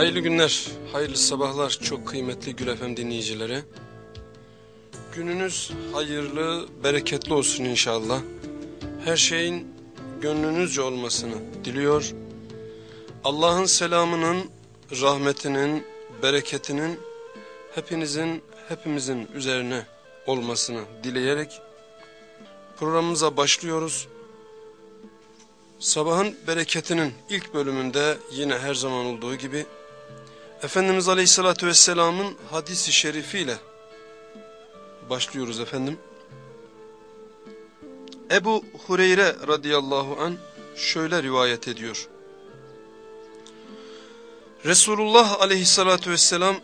Hayırlı günler, hayırlı sabahlar çok kıymetli Gül Efem dinleyicileri. Gününüz hayırlı, bereketli olsun inşallah. Her şeyin gönlünüzce olmasını diliyor. Allah'ın selamının, rahmetinin, bereketinin hepinizin, hepimizin üzerine olmasını dileyerek programımıza başlıyoruz. Sabahın bereketinin ilk bölümünde yine her zaman olduğu gibi Efendimiz Aleyhisselatü Vesselam'ın hadisi şerifiyle başlıyoruz efendim. Ebu Hureyre radıyallahu an şöyle rivayet ediyor. Resulullah aleyhissalatü vesselam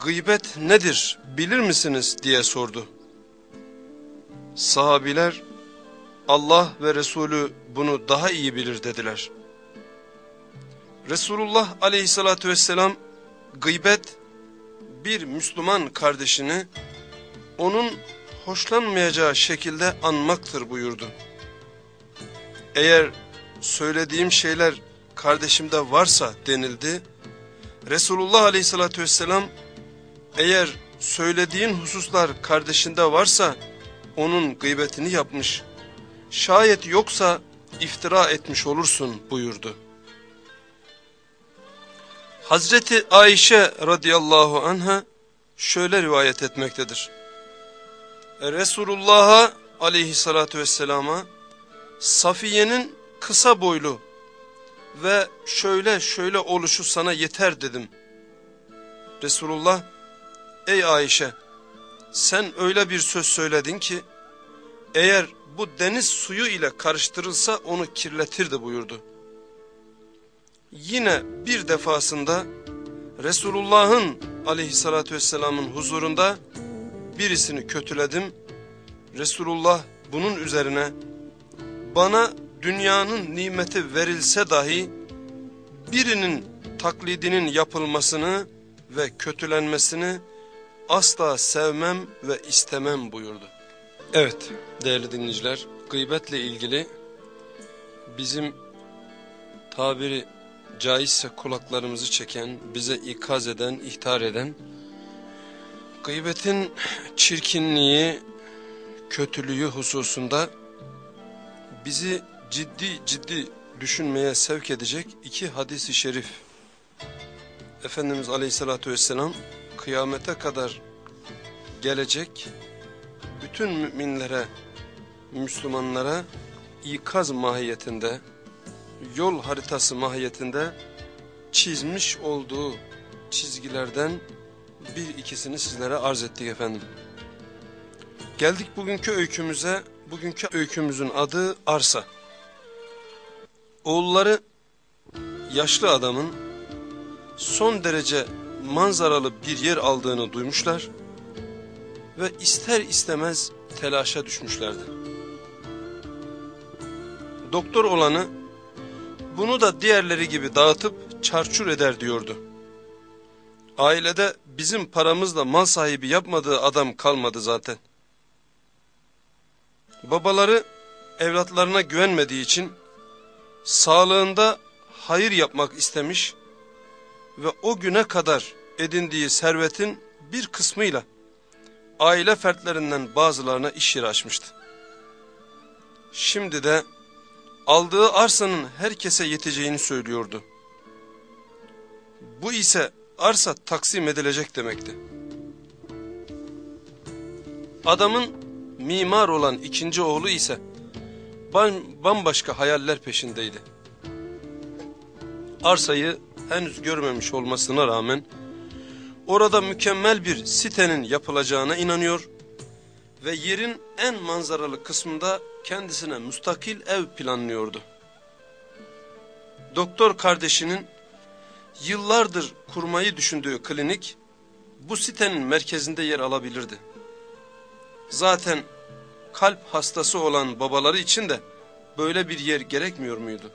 gıybet nedir bilir misiniz diye sordu. Sahabiler Allah ve Resulü bunu daha iyi bilir dediler. Resulullah aleyhissalatü vesselam gıybet bir Müslüman kardeşini onun hoşlanmayacağı şekilde anmaktır buyurdu. Eğer söylediğim şeyler kardeşimde varsa denildi. Resulullah aleyhissalatü vesselam eğer söylediğin hususlar kardeşinde varsa onun gıybetini yapmış. Şayet yoksa iftira etmiş olursun buyurdu. Hazreti Ayşe radıyallahu anha şöyle rivayet etmektedir. Resulullah'a aleyhissalatü vesselama Safiye'nin kısa boylu ve şöyle şöyle oluşu sana yeter dedim. Resulullah ey Ayşe sen öyle bir söz söyledin ki eğer bu deniz suyu ile karıştırılsa onu kirletirdi buyurdu. Yine bir defasında Resulullah'ın aleyhissalatü vesselamın huzurunda birisini kötüledim. Resulullah bunun üzerine bana dünyanın nimeti verilse dahi birinin taklidinin yapılmasını ve kötülenmesini asla sevmem ve istemem buyurdu. Evet değerli dinleyiciler gıybetle ilgili bizim tabiri caizse kulaklarımızı çeken, bize ikaz eden, ihtar eden, gıybetin çirkinliği, kötülüğü hususunda bizi ciddi ciddi düşünmeye sevk edecek iki hadisi şerif. Efendimiz Aleyhisselatü Vesselam kıyamete kadar gelecek bütün müminlere, Müslümanlara ikaz mahiyetinde, yol haritası mahiyetinde çizmiş olduğu çizgilerden bir ikisini sizlere arz ettik efendim. Geldik bugünkü öykümüze. Bugünkü öykümüzün adı Arsa. Oğulları yaşlı adamın son derece manzaralı bir yer aldığını duymuşlar ve ister istemez telaşa düşmüşlerdi. Doktor olanı bunu da diğerleri gibi dağıtıp çarçur eder diyordu. Ailede bizim paramızla mal sahibi yapmadığı adam kalmadı zaten. Babaları evlatlarına güvenmediği için sağlığında hayır yapmak istemiş ve o güne kadar edindiği servetin bir kısmıyla aile fertlerinden bazılarına iş yeri açmıştı. Şimdi de aldığı arsanın herkese yeteceğini söylüyordu. Bu ise arsa taksim edilecek demekti. Adamın mimar olan ikinci oğlu ise bambaşka hayaller peşindeydi. Arsayı henüz görmemiş olmasına rağmen orada mükemmel bir sitenin yapılacağına inanıyor ve yerin en manzaralı kısmında kendisine müstakil ev planlıyordu. Doktor kardeşinin yıllardır kurmayı düşündüğü klinik bu sitenin merkezinde yer alabilirdi. Zaten kalp hastası olan babaları için de böyle bir yer gerekmiyor muydu?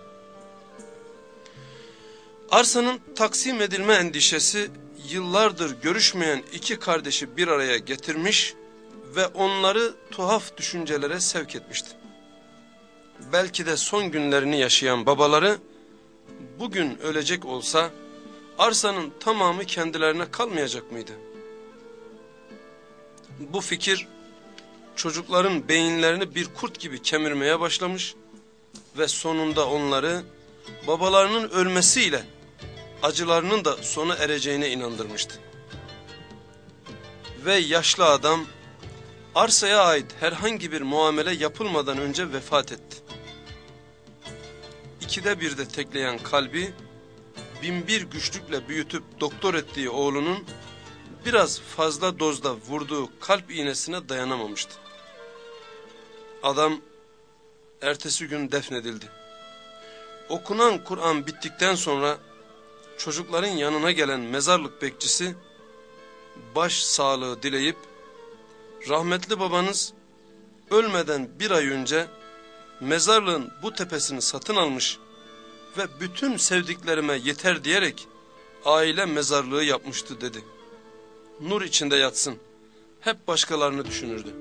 Arsanın taksim edilme endişesi yıllardır görüşmeyen iki kardeşi bir araya getirmiş ve onları tuhaf düşüncelere sevk etmişti. Belki de son günlerini yaşayan babaları bugün ölecek olsa arsanın tamamı kendilerine kalmayacak mıydı? Bu fikir çocukların beyinlerini bir kurt gibi kemirmeye başlamış ve sonunda onları babalarının ölmesiyle acılarının da sona ereceğine inandırmıştı. Ve yaşlı adam arsaya ait herhangi bir muamele yapılmadan önce vefat etti. İkide bir de tekleyen kalbi binbir güçlükle büyütüp doktor ettiği oğlunun biraz fazla dozda vurduğu kalp iğnesine dayanamamıştı. Adam ertesi gün defnedildi. Okunan Kur'an bittikten sonra çocukların yanına gelen mezarlık bekçisi baş sağlığı dileyip rahmetli babanız ölmeden bir ay önce mezarlığın bu tepesini satın almış ve bütün sevdiklerime yeter diyerek aile mezarlığı yapmıştı dedi. Nur içinde yatsın. Hep başkalarını düşünürdü.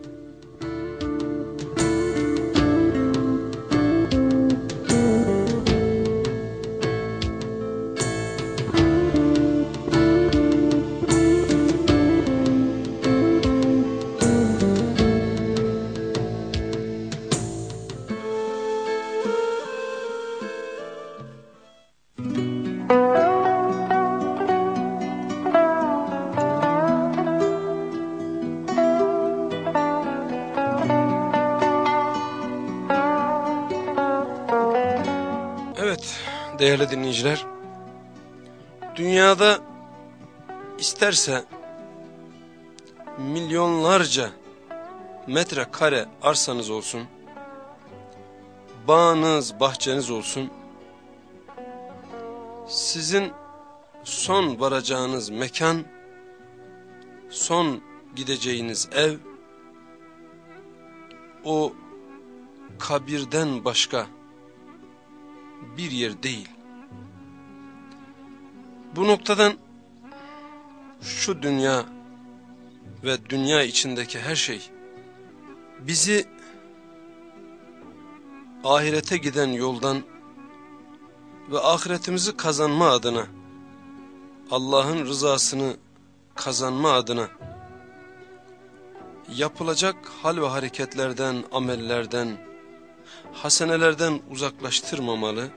Değerli dinleyiciler. Dünyada isterse milyonlarca metrekare arsanız olsun, bağınız, bahçeniz olsun, sizin son varacağınız mekan, son gideceğiniz ev, o kabirden başka bir yer değil. Bu noktadan şu dünya ve dünya içindeki her şey bizi ahirete giden yoldan ve ahiretimizi kazanma adına Allah'ın rızasını kazanma adına yapılacak hal ve hareketlerden, amellerden, hasenelerden uzaklaştırmamalı.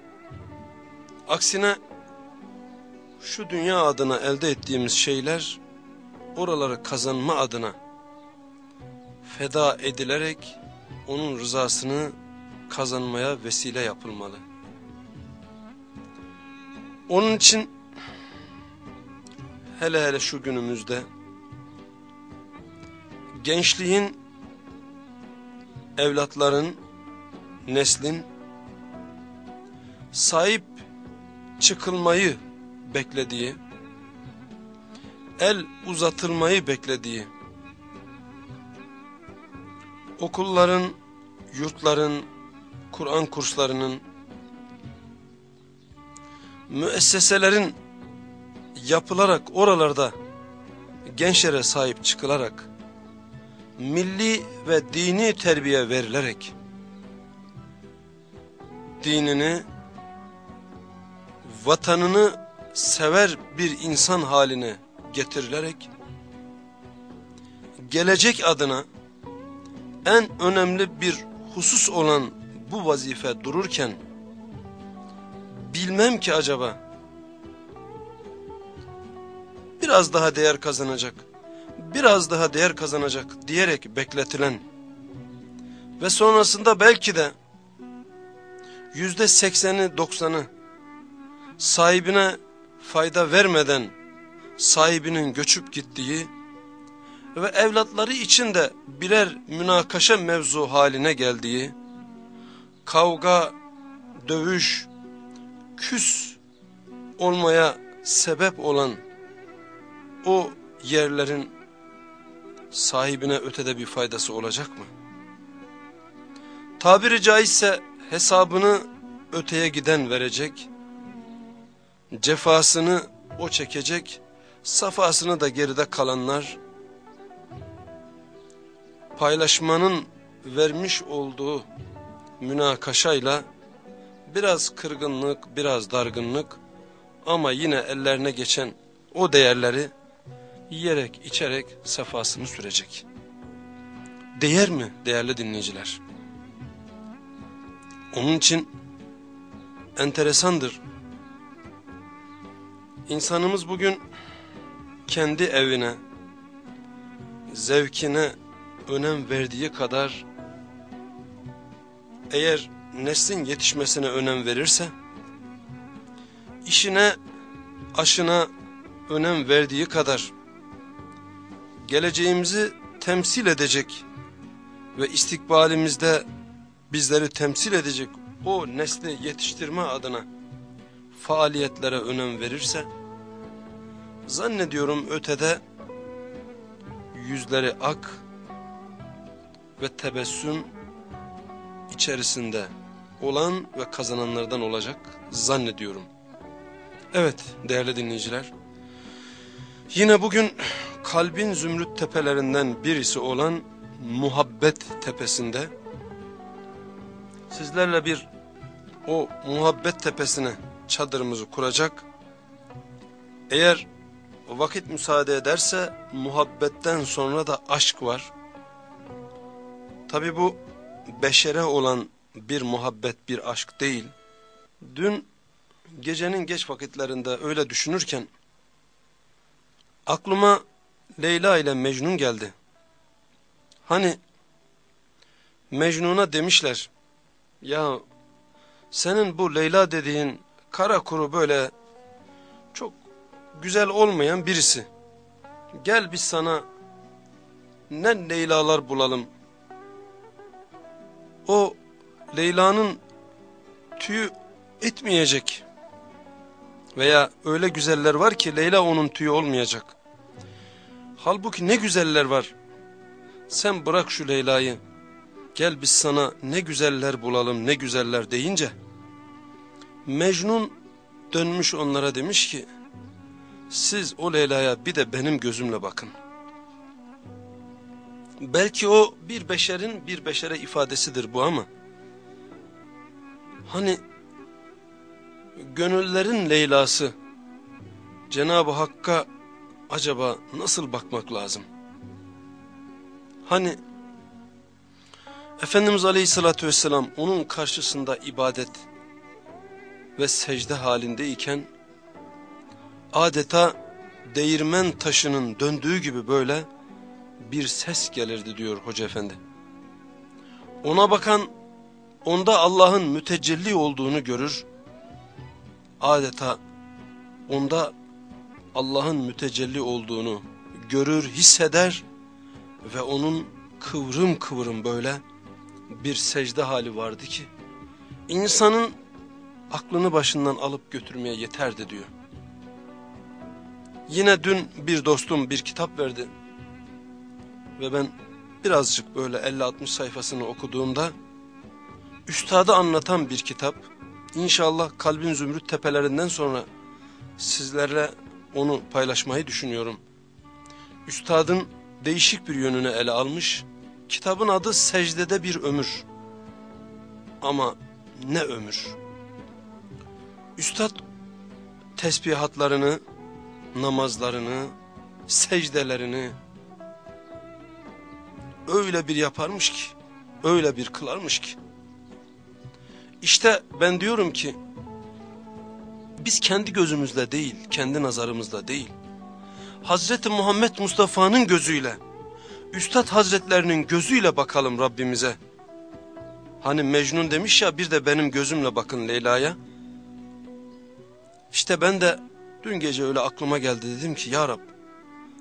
Aksine şu dünya adına elde ettiğimiz şeyler oraları kazanma adına feda edilerek onun rızasını kazanmaya vesile yapılmalı. Onun için hele hele şu günümüzde gençliğin, evlatların, neslin sahip çıkılmayı beklediği, el uzatılmayı beklediği, okulların, yurtların, Kur'an kurslarının, müesseselerin yapılarak oralarda gençlere sahip çıkılarak, milli ve dini terbiye verilerek, dinini, vatanını sever bir insan haline getirilerek gelecek adına en önemli bir husus olan bu vazife dururken bilmem ki acaba biraz daha değer kazanacak, biraz daha değer kazanacak diyerek bekletilen ve sonrasında belki de yüzde sekseni doksanı sahibine fayda vermeden sahibinin göçüp gittiği ve evlatları için de birer münakaşa mevzu haline geldiği, kavga, dövüş, küs olmaya sebep olan o yerlerin sahibine ötede bir faydası olacak mı? Tabiri caizse hesabını öteye giden verecek, cefasını o çekecek, safasını da geride kalanlar, paylaşmanın vermiş olduğu münakaşayla biraz kırgınlık, biraz dargınlık ama yine ellerine geçen o değerleri yiyerek içerek sefasını sürecek. Değer mi değerli dinleyiciler? Onun için enteresandır. İnsanımız bugün kendi evine, zevkine önem verdiği kadar eğer neslin yetişmesine önem verirse, işine, aşına önem verdiği kadar geleceğimizi temsil edecek ve istikbalimizde bizleri temsil edecek o nesli yetiştirme adına faaliyetlere önem verirse, zannediyorum ötede yüzleri ak ve tebessüm içerisinde olan ve kazananlardan olacak zannediyorum. Evet değerli dinleyiciler, yine bugün kalbin zümrüt tepelerinden birisi olan muhabbet tepesinde sizlerle bir o muhabbet tepesine çadırımızı kuracak. Eğer vakit müsaade ederse muhabbetten sonra da aşk var. Tabi bu beşere olan bir muhabbet bir aşk değil. Dün gecenin geç vakitlerinde öyle düşünürken aklıma Leyla ile Mecnun geldi. Hani Mecnun'a demişler ya senin bu Leyla dediğin kara kuru böyle çok güzel olmayan birisi. Gel biz sana ne Leyla'lar bulalım. O Leyla'nın tüyü etmeyecek. Veya öyle güzeller var ki Leyla onun tüyü olmayacak. Halbuki ne güzeller var. Sen bırak şu Leyla'yı. Gel biz sana ne güzeller bulalım ne güzeller deyince. Mecnun dönmüş onlara demiş ki. Siz o Leyla'ya bir de benim gözümle bakın. Belki o bir beşerin bir beşere ifadesidir bu ama. Hani gönüllerin Leyla'sı Cenab-ı Hakk'a acaba nasıl bakmak lazım? Hani Efendimiz Aleyhisselatü Vesselam onun karşısında ibadet ve secde halindeyken adeta değirmen taşının döndüğü gibi böyle bir ses gelirdi diyor Hoca Efendi. Ona bakan onda Allah'ın mütecelli olduğunu görür. Adeta onda Allah'ın mütecelli olduğunu görür, hisseder ve onun kıvrım kıvrım böyle bir secde hali vardı ki insanın aklını başından alıp götürmeye yeterdi diyor. Yine dün bir dostum bir kitap verdi ve ben birazcık böyle 50-60 sayfasını okuduğumda üstadı anlatan bir kitap. İnşallah kalbin zümrüt tepelerinden sonra sizlerle onu paylaşmayı düşünüyorum. Üstadın değişik bir yönünü ele almış. Kitabın adı Secdede Bir Ömür. Ama ne ömür? Üstad tesbihatlarını, namazlarını, secdelerini öyle bir yaparmış ki, öyle bir kılarmış ki. İşte ben diyorum ki, biz kendi gözümüzle değil, kendi nazarımızla değil, Hazreti Muhammed Mustafa'nın gözüyle, Üstad Hazretlerinin gözüyle bakalım Rabbimize. Hani Mecnun demiş ya bir de benim gözümle bakın Leyla'ya. İşte ben de dün gece öyle aklıma geldi dedim ki ya Rab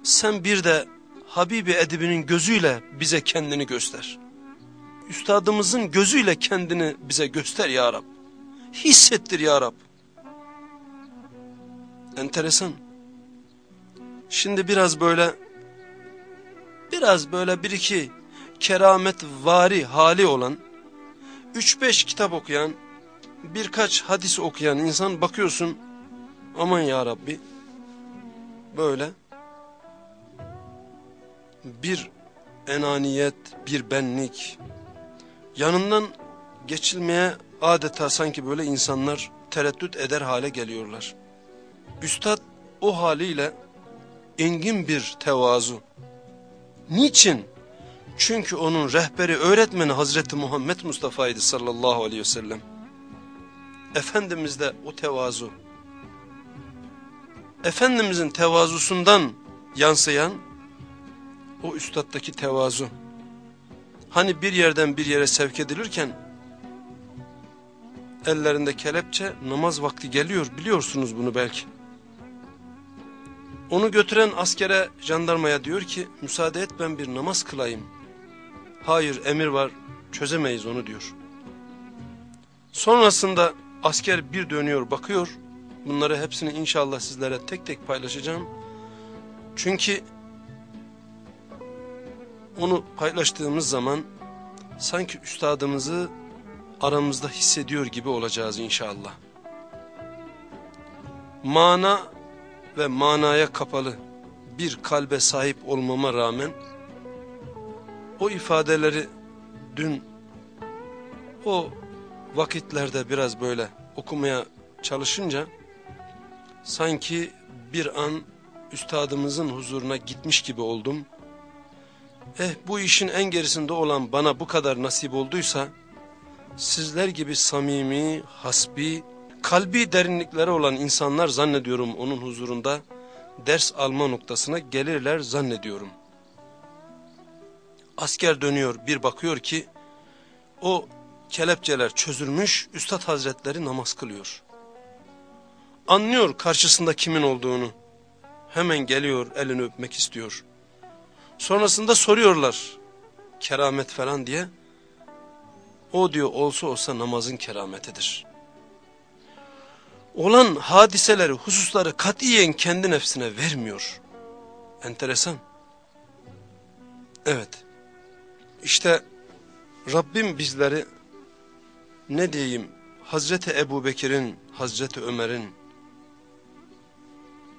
sen bir de Habibi Edibi'nin gözüyle bize kendini göster. Üstadımızın gözüyle kendini bize göster ya Rab. Hissettir ya Rab. Enteresan. Şimdi biraz böyle biraz böyle bir iki keramet vari hali olan 3-5 kitap okuyan birkaç hadis okuyan insan bakıyorsun aman ya Rabbi böyle bir enaniyet, bir benlik yanından geçilmeye adeta sanki böyle insanlar tereddüt eder hale geliyorlar. Üstad o haliyle engin bir tevazu. Niçin? Çünkü onun rehberi öğretmeni Hazreti Muhammed Mustafa'ydı sallallahu aleyhi ve sellem. Efendimiz de o tevazu. Efendimizin tevazusundan yansıyan o üstaddaki tevazu. Hani bir yerden bir yere sevk edilirken ellerinde kelepçe namaz vakti geliyor biliyorsunuz bunu belki. Onu götüren askere jandarmaya diyor ki müsaade et ben bir namaz kılayım. Hayır emir var çözemeyiz onu diyor. Sonrasında asker bir dönüyor bakıyor. Bunları hepsini inşallah sizlere tek tek paylaşacağım. Çünkü onu paylaştığımız zaman sanki üstadımızı aramızda hissediyor gibi olacağız inşallah. Mana ve manaya kapalı bir kalbe sahip olmama rağmen o ifadeleri dün o vakitlerde biraz böyle okumaya çalışınca sanki bir an üstadımızın huzuruna gitmiş gibi oldum. Eh bu işin en gerisinde olan bana bu kadar nasip olduysa sizler gibi samimi, hasbi, kalbi derinlikleri olan insanlar zannediyorum onun huzurunda ders alma noktasına gelirler zannediyorum. Asker dönüyor bir bakıyor ki o kelepçeler çözülmüş Üstad Hazretleri namaz kılıyor. Anlıyor karşısında kimin olduğunu. Hemen geliyor elini öpmek istiyor. Sonrasında soruyorlar keramet falan diye. O diyor olsa olsa namazın kerametidir. Olan hadiseleri, hususları katiyen kendi nefsine vermiyor. Enteresan. Evet. İşte Rabbim bizleri ne diyeyim Hazreti Ebu Bekir'in, Hazreti Ömer'in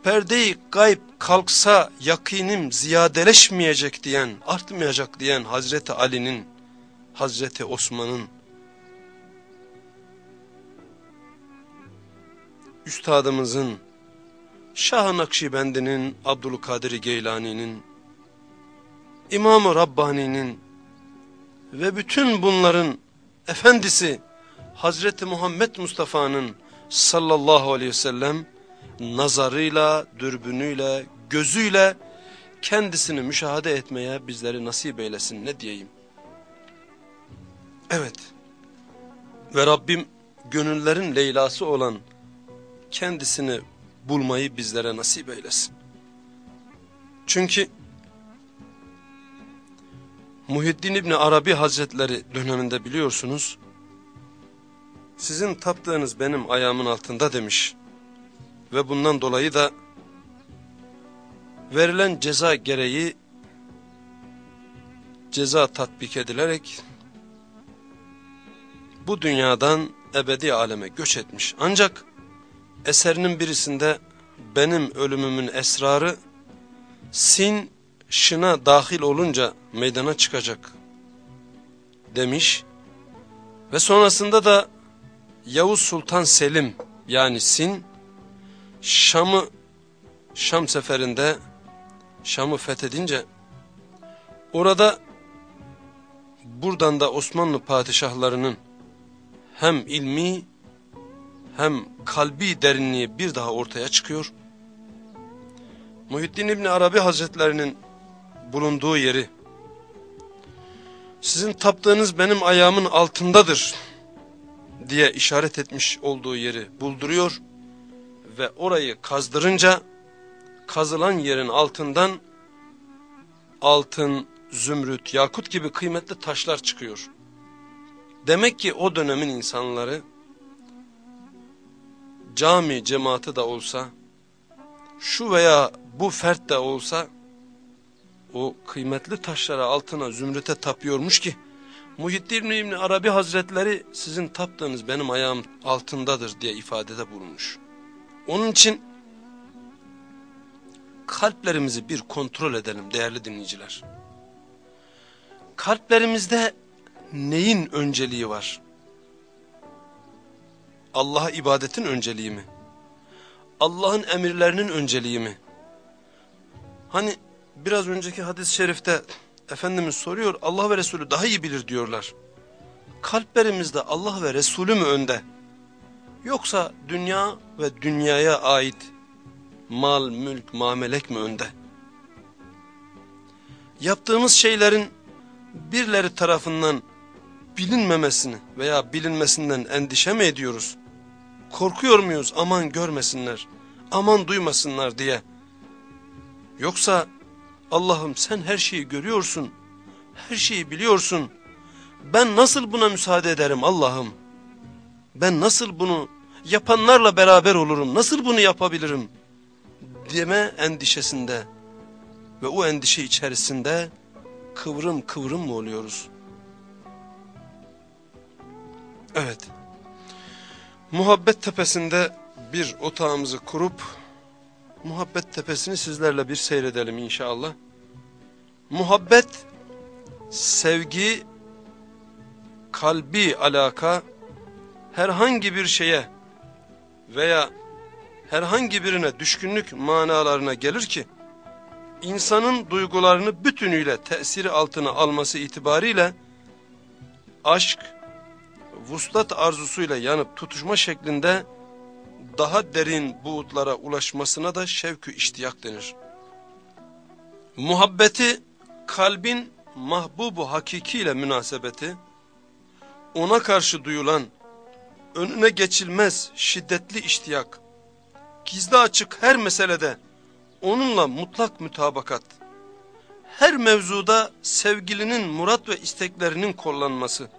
perdeyi gayb kalksa yakinim ziyadeleşmeyecek diyen, artmayacak diyen Hazreti Ali'nin Hazreti Osman'ın, Üstadımızın, Şah-ı Nakşibendi'nin, Abdülkadir Geylani'nin, İmam-ı Rabbani'nin ve bütün bunların efendisi Hazreti Muhammed Mustafa'nın sallallahu aleyhi ve sellem nazarıyla, dürbünüyle, gözüyle kendisini müşahede etmeye bizleri nasip eylesin ne diyeyim. Evet. Ve Rabbim gönüllerin Leyla'sı olan kendisini bulmayı bizlere nasip eylesin. Çünkü Muhiddin İbni Arabi Hazretleri döneminde biliyorsunuz, sizin taptığınız benim ayağımın altında demiş. Ve bundan dolayı da verilen ceza gereği ceza tatbik edilerek bu dünyadan ebedi aleme göç etmiş. Ancak eserinin birisinde benim ölümümün esrarı sin şına dahil olunca meydana çıkacak demiş. Ve sonrasında da Yavuz Sultan Selim yani Sin Şam'ı Şam seferinde Şam'ı fethedince orada buradan da Osmanlı padişahlarının hem ilmi hem kalbi derinliği bir daha ortaya çıkıyor. Muhittin İbni Arabi Hazretlerinin bulunduğu yeri sizin taptığınız benim ayağımın altındadır diye işaret etmiş olduğu yeri bulduruyor ve orayı kazdırınca kazılan yerin altından altın, zümrüt, yakut gibi kıymetli taşlar çıkıyor. Demek ki o dönemin insanları cami cemaati de olsa şu veya bu fert de olsa o kıymetli taşlara altına zümrüte tapıyormuş ki Muhittin İbni Arabi Hazretleri sizin taptığınız benim ayağım altındadır diye ifadede bulunmuş. Onun için kalplerimizi bir kontrol edelim değerli dinleyiciler. Kalplerimizde neyin önceliği var? Allah'a ibadetin önceliği mi? Allah'ın emirlerinin önceliği mi? Hani biraz önceki hadis-i şerifte Efendimiz soruyor Allah ve Resulü daha iyi bilir diyorlar. Kalplerimizde Allah ve Resulü mü önde? Yoksa dünya ve dünyaya ait mal, mülk, mamelek mi önde? Yaptığımız şeylerin birileri tarafından bilinmemesini veya bilinmesinden endişe mi ediyoruz? Korkuyor muyuz aman görmesinler, aman duymasınlar diye? Yoksa Allah'ım sen her şeyi görüyorsun, her şeyi biliyorsun. Ben nasıl buna müsaade ederim Allah'ım? Ben nasıl bunu yapanlarla beraber olurum, nasıl bunu yapabilirim? Deme endişesinde ve o endişe içerisinde kıvrım kıvrım mı oluyoruz? Evet. Muhabbet tepesinde bir otağımızı kurup muhabbet tepesini sizlerle bir seyredelim inşallah. Muhabbet, sevgi, kalbi alaka herhangi bir şeye veya herhangi birine düşkünlük manalarına gelir ki insanın duygularını bütünüyle tesiri altına alması itibariyle aşk, vuslat arzusuyla yanıp tutuşma şeklinde daha derin buğutlara ulaşmasına da şevkü iştiyak denir. Muhabbeti kalbin mahbubu hakikiyle münasebeti, ona karşı duyulan önüne geçilmez şiddetli iştiyak, gizli açık her meselede onunla mutlak mütabakat, her mevzuda sevgilinin murat ve isteklerinin kollanması.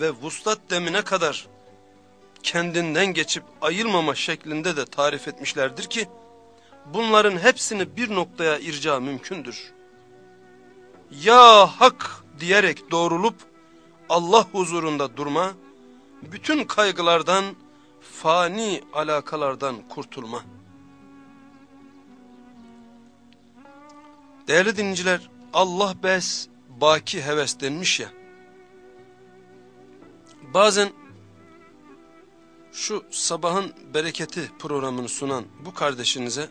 Ve vuslat demine kadar kendinden geçip ayılmama şeklinde de tarif etmişlerdir ki, bunların hepsini bir noktaya irca mümkündür. Ya hak diyerek doğrulup Allah huzurunda durma, bütün kaygılardan, fani alakalardan kurtulma. Değerli dinleyiciler, Allah bes, baki heves denmiş ya. Bazen şu sabahın bereketi programını sunan bu kardeşinize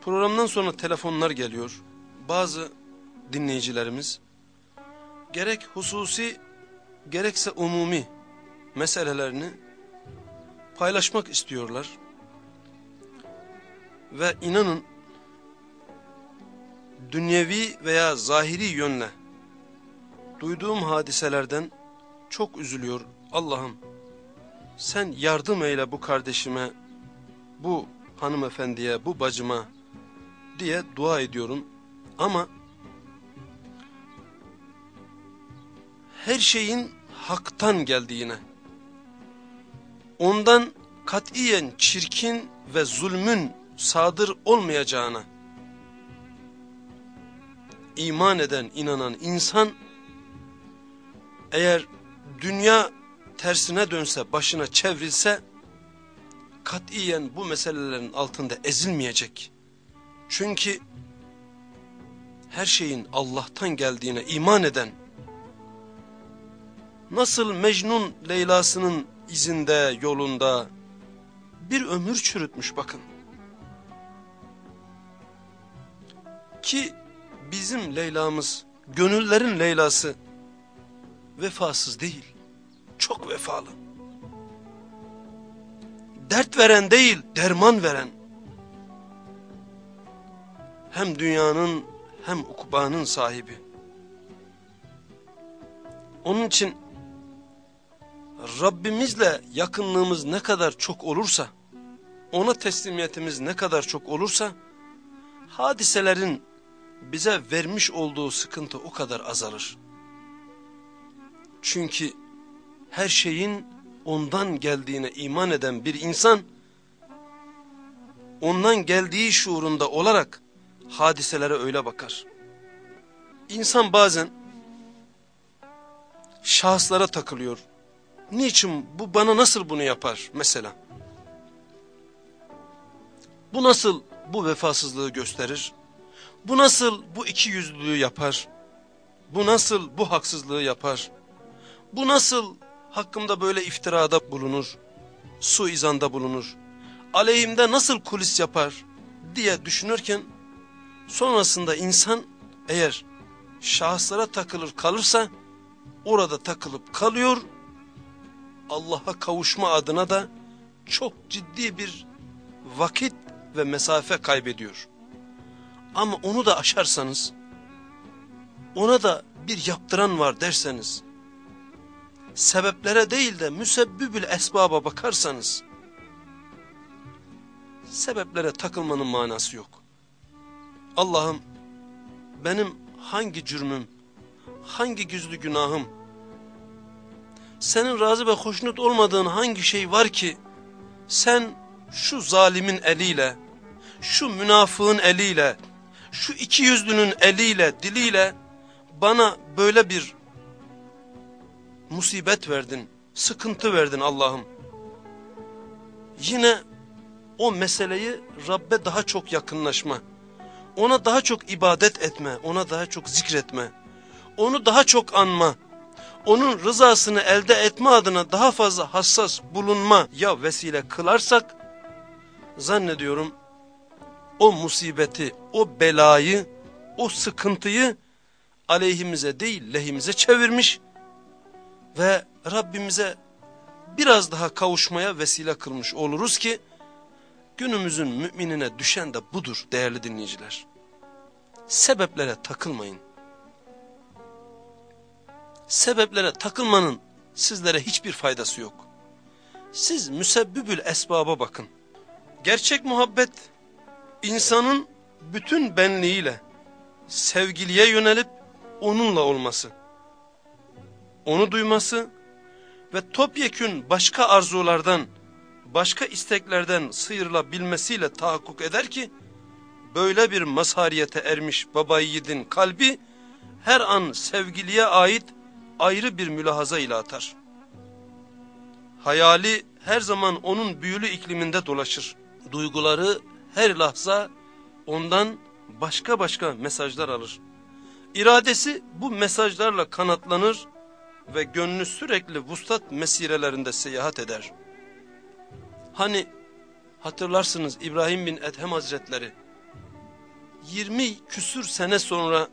programdan sonra telefonlar geliyor. Bazı dinleyicilerimiz gerek hususi gerekse umumi meselelerini paylaşmak istiyorlar. Ve inanın dünyevi veya zahiri yönle duyduğum hadiselerden çok üzülüyor Allah'ım. Sen yardım eyle bu kardeşime, bu hanımefendiye, bu bacıma diye dua ediyorum. Ama her şeyin haktan geldiğine, ondan katiyen çirkin ve zulmün sadır olmayacağına, iman eden, inanan insan, eğer dünya tersine dönse, başına çevrilse, katiyen bu meselelerin altında ezilmeyecek. Çünkü her şeyin Allah'tan geldiğine iman eden, nasıl Mecnun Leyla'sının izinde, yolunda bir ömür çürütmüş bakın. Ki bizim Leyla'mız, gönüllerin Leyla'sı vefasız değil, çok vefalı. Dert veren değil, derman veren. Hem dünyanın hem ukubanın sahibi. Onun için Rabbimizle yakınlığımız ne kadar çok olursa, ona teslimiyetimiz ne kadar çok olursa, hadiselerin bize vermiş olduğu sıkıntı o kadar azalır. Çünkü her şeyin ondan geldiğine iman eden bir insan, ondan geldiği şuurunda olarak hadiselere öyle bakar. İnsan bazen şahıslara takılıyor. Niçin bu bana nasıl bunu yapar mesela? Bu nasıl bu vefasızlığı gösterir? Bu nasıl bu iki yüzlülüğü yapar? Bu nasıl bu haksızlığı yapar? Bu nasıl hakkımda böyle iftirada bulunur? Suizanda bulunur? aleyhimde nasıl kulis yapar diye düşünürken sonrasında insan eğer şahıslara takılır kalırsa orada takılıp kalıyor. Allah'a kavuşma adına da çok ciddi bir vakit ve mesafe kaybediyor. Ama onu da aşarsanız, ona da bir yaptıran var derseniz, sebeplere değil de müsebbübül esbaba bakarsanız, sebeplere takılmanın manası yok. Allah'ım benim hangi cürmüm, hangi güzlü günahım, senin razı ve hoşnut olmadığın hangi şey var ki, sen şu zalimin eliyle, şu münafığın eliyle, şu iki yüzlünün eliyle, diliyle bana böyle bir musibet verdin, sıkıntı verdin Allah'ım. Yine o meseleyi Rabbe daha çok yakınlaşma, ona daha çok ibadet etme, ona daha çok zikretme, onu daha çok anma, onun rızasını elde etme adına daha fazla hassas bulunma ya vesile kılarsak, zannediyorum o musibeti, o belayı, o sıkıntıyı aleyhimize değil lehimize çevirmiş ve Rabbimize biraz daha kavuşmaya vesile kılmış oluruz ki günümüzün müminine düşen de budur değerli dinleyiciler. Sebeplere takılmayın. Sebeplere takılmanın sizlere hiçbir faydası yok. Siz müsebbübül esbaba bakın. Gerçek muhabbet insanın bütün benliğiyle sevgiliye yönelip onunla olması, onu duyması ve topyekün başka arzulardan, başka isteklerden sıyrılabilmesiyle tahakkuk eder ki, böyle bir mazhariyete ermiş baba yiğidin kalbi, her an sevgiliye ait ayrı bir mülahaza ile atar. Hayali her zaman onun büyülü ikliminde dolaşır. Duyguları her lahza ondan başka başka mesajlar alır. İradesi bu mesajlarla kanatlanır ve gönlü sürekli vuslat mesirelerinde seyahat eder. Hani hatırlarsınız İbrahim bin Ethem Hazretleri 20 küsür sene sonra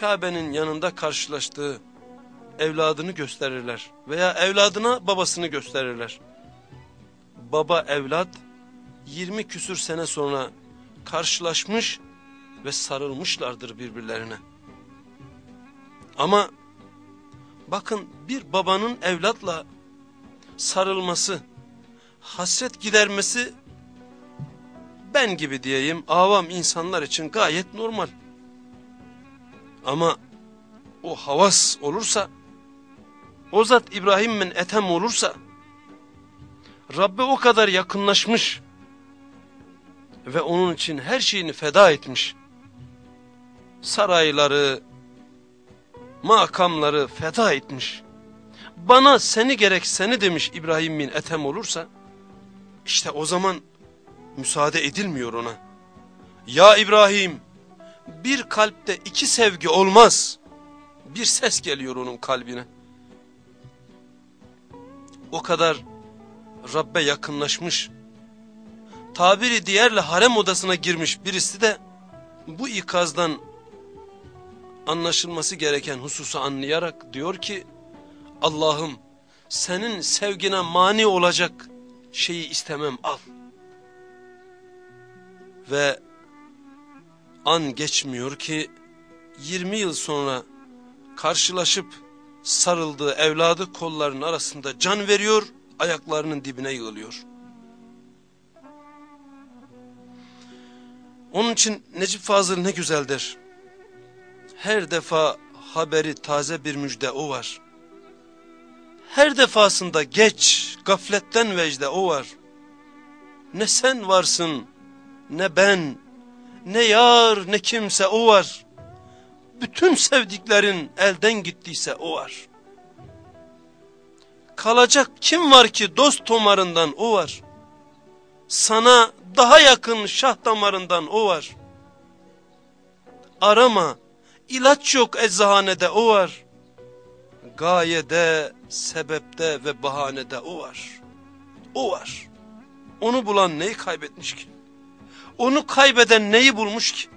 Kabe'nin yanında karşılaştığı evladını gösterirler veya evladına babasını gösterirler. Baba evlat 20 küsür sene sonra karşılaşmış ve sarılmışlardır birbirlerine. Ama bakın bir babanın evlatla sarılması, hasret gidermesi ben gibi diyeyim avam insanlar için gayet normal. Ama o havas olursa, o zat İbrahim'in etem olursa, Rabbe o kadar yakınlaşmış ve onun için her şeyini feda etmiş. Sarayları, makamları feda etmiş. Bana seni gerek seni demiş İbrahim bin Ethem olursa, işte o zaman müsaade edilmiyor ona. Ya İbrahim, bir kalpte iki sevgi olmaz. Bir ses geliyor onun kalbine. O kadar Rabbe yakınlaşmış, tabiri diğerle harem odasına girmiş birisi de bu ikazdan anlaşılması gereken hususu anlayarak diyor ki Allah'ım senin sevgine mani olacak şeyi istemem al. Ve an geçmiyor ki 20 yıl sonra karşılaşıp sarıldığı evladı kollarının arasında can veriyor, ayaklarının dibine yığılıyor. Onun için Necip Fazıl ne güzeldir. Her defa haberi taze bir müjde o var. Her defasında geç, gafletten vecde o var. Ne sen varsın, ne ben, ne yar, ne kimse o var. Bütün sevdiklerin elden gittiyse o var. Kalacak kim var ki dost tomarından o var. Sana daha yakın şah damarından o var. Arama, ilaç yok eczahanede o var. Gayede, sebepte ve bahanede o var. O var. Onu bulan neyi kaybetmiş ki? Onu kaybeden neyi bulmuş ki?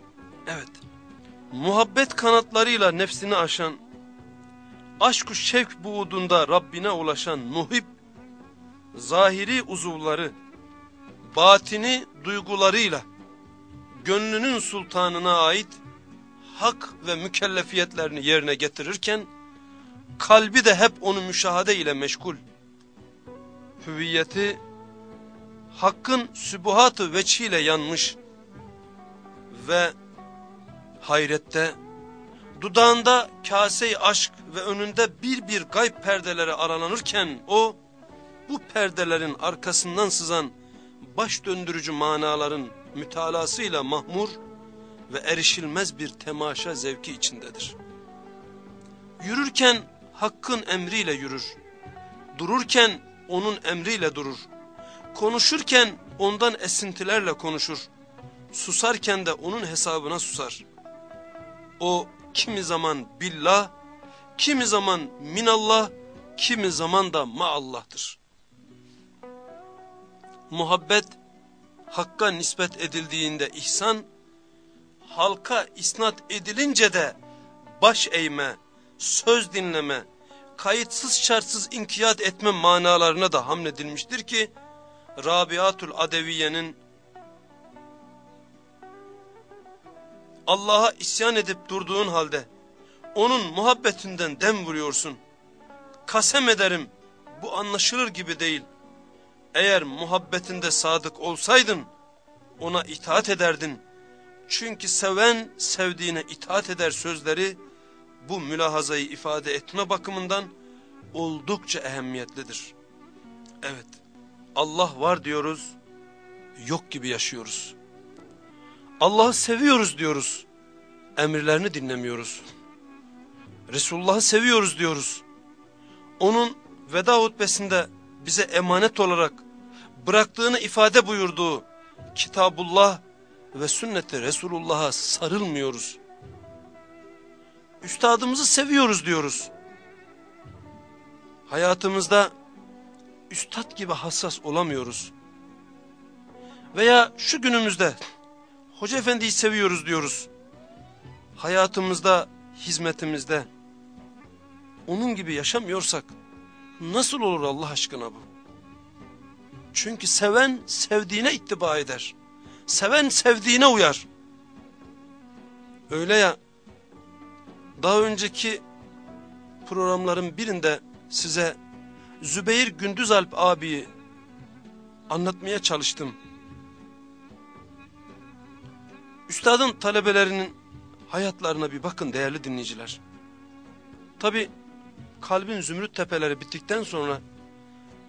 Evet. Muhabbet kanatlarıyla nefsini aşan, aşk-ı şevk buğudunda Rabbine ulaşan muhib, zahiri uzuvları, batini duygularıyla, gönlünün sultanına ait hak ve mükellefiyetlerini yerine getirirken, kalbi de hep onu müşahede ile meşgul. Hüviyeti, hakkın sübuhatı veçhiyle yanmış ve hayrette, dudağında kase aşk ve önünde bir bir gayb perdeleri aralanırken o, bu perdelerin arkasından sızan baş döndürücü manaların mütalasıyla mahmur ve erişilmez bir temaşa zevki içindedir. Yürürken hakkın emriyle yürür, dururken onun emriyle durur, konuşurken ondan esintilerle konuşur, susarken de onun hesabına susar. O kimi zaman billah, kimi zaman minallah, kimi zaman da maallah'tır. Muhabbet, hakka nispet edildiğinde ihsan, halka isnat edilince de baş eğme, söz dinleme, kayıtsız şartsız inkiyat etme manalarına da hamledilmiştir ki, Rabiatul Adeviye'nin Allah'a isyan edip durduğun halde onun muhabbetinden dem vuruyorsun. Kasem ederim bu anlaşılır gibi değil. Eğer muhabbetinde sadık olsaydın ona itaat ederdin. Çünkü seven sevdiğine itaat eder sözleri bu mülahazayı ifade etme bakımından oldukça ehemmiyetlidir. Evet Allah var diyoruz yok gibi yaşıyoruz. Allah'ı seviyoruz diyoruz. Emirlerini dinlemiyoruz. Resulullah'ı seviyoruz diyoruz. Onun veda hutbesinde bize emanet olarak bıraktığını ifade buyurduğu Kitabullah ve sünneti Resulullah'a sarılmıyoruz. Üstadımızı seviyoruz diyoruz. Hayatımızda üstad gibi hassas olamıyoruz. Veya şu günümüzde Hoca Efendi'yi seviyoruz diyoruz. Hayatımızda, hizmetimizde onun gibi yaşamıyorsak nasıl olur Allah aşkına bu? Çünkü seven sevdiğine ittiba eder. Seven sevdiğine uyar. Öyle ya daha önceki programların birinde size Zübeyir Gündüzalp abiyi anlatmaya çalıştım. Üstadın talebelerinin hayatlarına bir bakın değerli dinleyiciler. Tabi kalbin zümrüt tepeleri bittikten sonra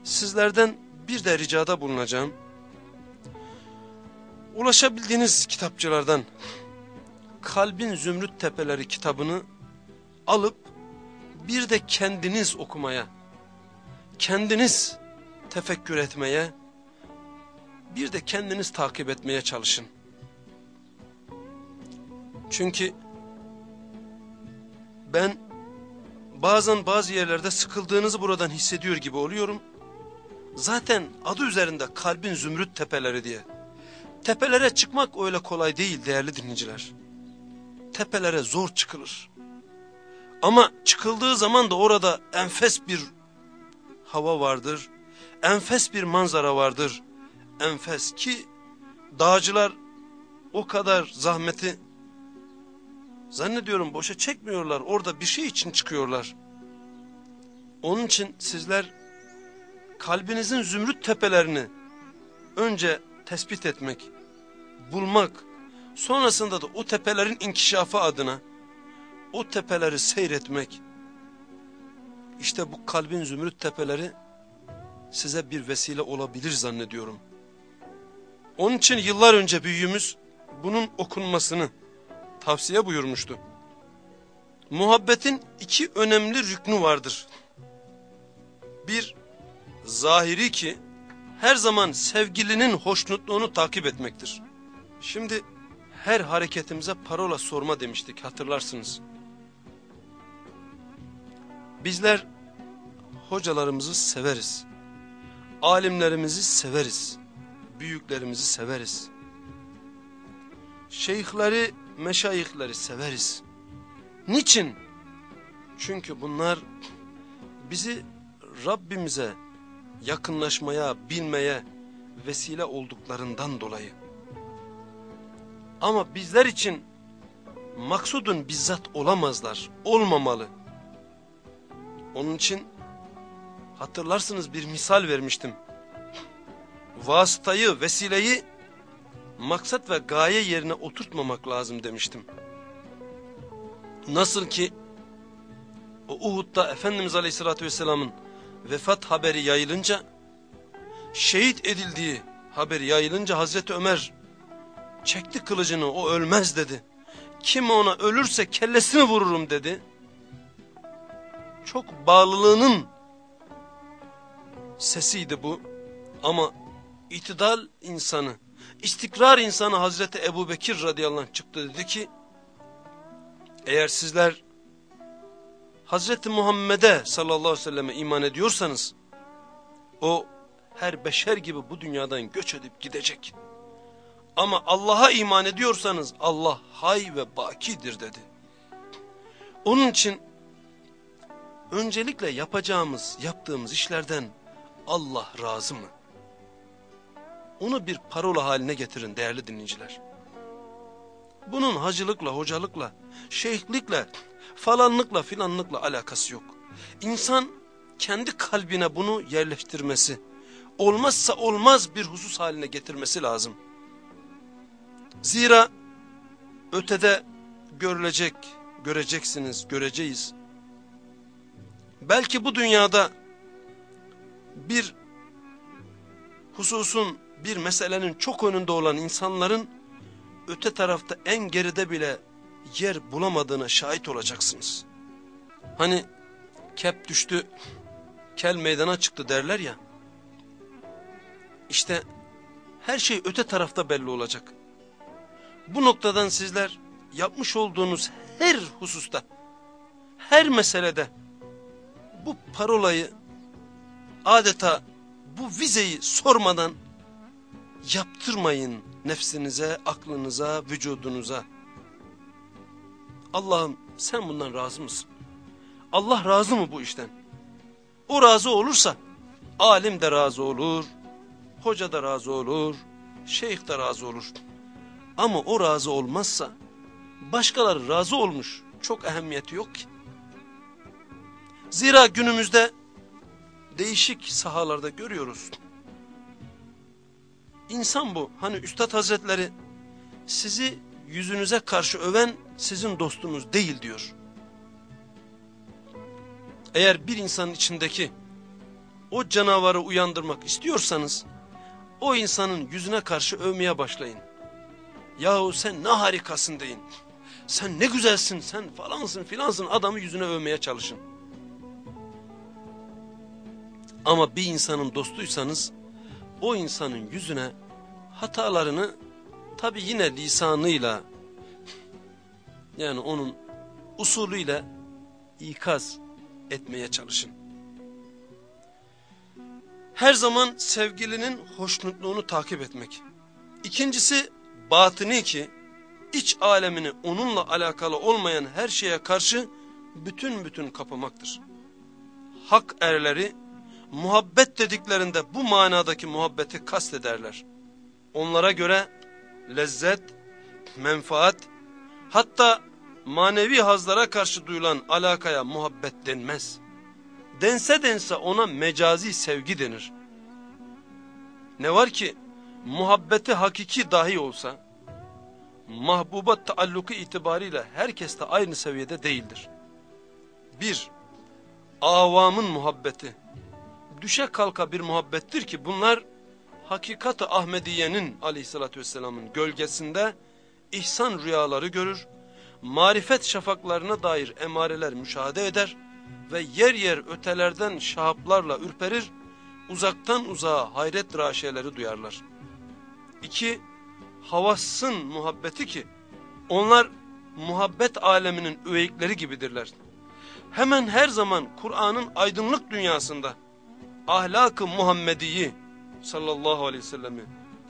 sizlerden bir de ricada bulunacağım. Ulaşabildiğiniz kitapçılardan Kalbin Zümrüt Tepeleri kitabını alıp bir de kendiniz okumaya, kendiniz tefekkür etmeye, bir de kendiniz takip etmeye çalışın. Çünkü ben bazen bazı yerlerde sıkıldığınızı buradan hissediyor gibi oluyorum. Zaten adı üzerinde kalbin zümrüt tepeleri diye. Tepelere çıkmak öyle kolay değil değerli dinleyiciler. Tepelere zor çıkılır. Ama çıkıldığı zaman da orada enfes bir hava vardır. Enfes bir manzara vardır. Enfes ki dağcılar o kadar zahmeti Zannediyorum boşa çekmiyorlar. Orada bir şey için çıkıyorlar. Onun için sizler kalbinizin zümrüt tepelerini önce tespit etmek, bulmak, sonrasında da o tepelerin inkişafı adına o tepeleri seyretmek, işte bu kalbin zümrüt tepeleri size bir vesile olabilir zannediyorum. Onun için yıllar önce büyüğümüz bunun okunmasını tavsiye buyurmuştu. Muhabbetin iki önemli rüknü vardır. Bir, zahiri ki her zaman sevgilinin hoşnutluğunu takip etmektir. Şimdi her hareketimize parola sorma demiştik hatırlarsınız. Bizler hocalarımızı severiz. Alimlerimizi severiz. büyüklerimizi severiz. Şeyhleri, meşayihleri severiz. Niçin? Çünkü bunlar bizi Rabbimize yakınlaşmaya, bilmeye vesile olduklarından dolayı. Ama bizler için maksudun bizzat olamazlar, olmamalı. Onun için hatırlarsınız bir misal vermiştim. Vasıtayı, vesileyi maksat ve gaye yerine oturtmamak lazım demiştim. Nasıl ki o Uhud'da Efendimiz Aleyhisselatü Vesselam'ın vefat haberi yayılınca, şehit edildiği haberi yayılınca Hazreti Ömer çekti kılıcını o ölmez dedi. Kim ona ölürse kellesini vururum dedi. Çok bağlılığının sesiydi bu. Ama itidal insanı, istikrar insanı Hazreti Ebu Bekir radıyallahu anh çıktı dedi ki, eğer sizler Hazreti Muhammed'e sallallahu aleyhi ve selleme iman ediyorsanız, o her beşer gibi bu dünyadan göç edip gidecek. Ama Allah'a iman ediyorsanız Allah hay ve bakidir dedi. Onun için öncelikle yapacağımız, yaptığımız işlerden Allah razı mı? Onu bir parola haline getirin değerli dinleyiciler. Bunun hacılıkla, hocalıkla, şeyhlikle, falanlıkla filanlıkla alakası yok. İnsan kendi kalbine bunu yerleştirmesi, olmazsa olmaz bir husus haline getirmesi lazım. Zira ötede görülecek, göreceksiniz, göreceğiz. Belki bu dünyada bir hususun, bir meselenin çok önünde olan insanların öte tarafta en geride bile yer bulamadığına şahit olacaksınız. Hani kep düştü, kel meydana çıktı derler ya. İşte her şey öte tarafta belli olacak. Bu noktadan sizler yapmış olduğunuz her hususta, her meselede bu parolayı adeta bu vizeyi sormadan yaptırmayın nefsinize, aklınıza, vücudunuza. Allah'ım sen bundan razı mısın? Allah razı mı bu işten? O razı olursa alim de razı olur, hoca da razı olur, şeyh de razı olur. Ama o razı olmazsa başkaları razı olmuş çok ehemmiyeti yok ki. Zira günümüzde değişik sahalarda görüyoruz. İnsan bu. Hani Üstad Hazretleri sizi yüzünüze karşı öven sizin dostunuz değil diyor. Eğer bir insanın içindeki o canavarı uyandırmak istiyorsanız o insanın yüzüne karşı övmeye başlayın. Yahu sen ne harikasın deyin. Sen ne güzelsin sen falansın filansın adamı yüzüne övmeye çalışın. Ama bir insanın dostuysanız o insanın yüzüne hatalarını tabi yine lisanıyla yani onun usulüyle ikaz etmeye çalışın. Her zaman sevgilinin hoşnutluğunu takip etmek. İkincisi batını ki iç alemini onunla alakalı olmayan her şeye karşı bütün bütün kapamaktır. Hak erleri muhabbet dediklerinde bu manadaki muhabbeti kastederler. Onlara göre lezzet, menfaat, hatta manevi hazlara karşı duyulan alakaya muhabbet denmez. Dense dense ona mecazi sevgi denir. Ne var ki muhabbeti hakiki dahi olsa, mahbubat taalluku itibariyle herkes de aynı seviyede değildir. Bir, avamın muhabbeti, düşe kalka bir muhabbettir ki bunlar hakikat-ı Ahmediye'nin aleyhissalatü vesselamın gölgesinde ihsan rüyaları görür, marifet şafaklarına dair emareler müşahede eder ve yer yer ötelerden şahaplarla ürperir, uzaktan uzağa hayret raşeleri duyarlar. İki, havassın muhabbeti ki onlar muhabbet aleminin öveyikleri gibidirler. Hemen her zaman Kur'an'ın aydınlık dünyasında ahlak-ı Muhammediyi sallallahu aleyhi ve sellemi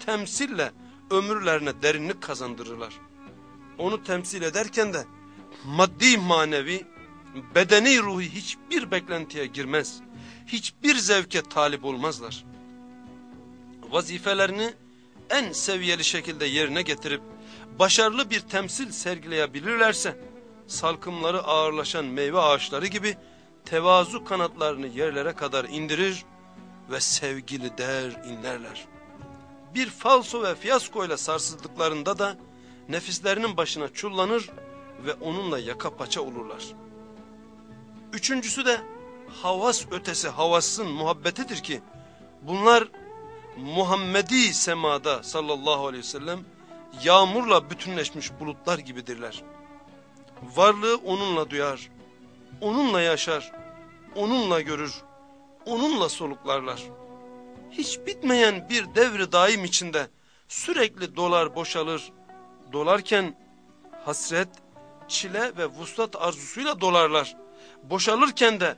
temsille ömürlerine derinlik kazandırırlar. Onu temsil ederken de maddi manevi, bedeni ruhi hiçbir beklentiye girmez. Hiçbir zevke talip olmazlar. Vazifelerini en seviyeli şekilde yerine getirip başarılı bir temsil sergileyebilirlerse salkımları ağırlaşan meyve ağaçları gibi tevazu kanatlarını yerlere kadar indirir ve sevgili der inlerler. Bir falso ve fiyaskoyla sarsıldıklarında da nefislerinin başına çullanır ve onunla yaka paça olurlar. Üçüncüsü de havas ötesi havasın muhabbetidir ki bunlar Muhammedi semada sallallahu aleyhi ve sellem yağmurla bütünleşmiş bulutlar gibidirler. Varlığı onunla duyar, onunla yaşar, onunla görür, onunla soluklarlar. Hiç bitmeyen bir devri daim içinde sürekli dolar boşalır, dolarken hasret, çile ve vuslat arzusuyla dolarlar. Boşalırken de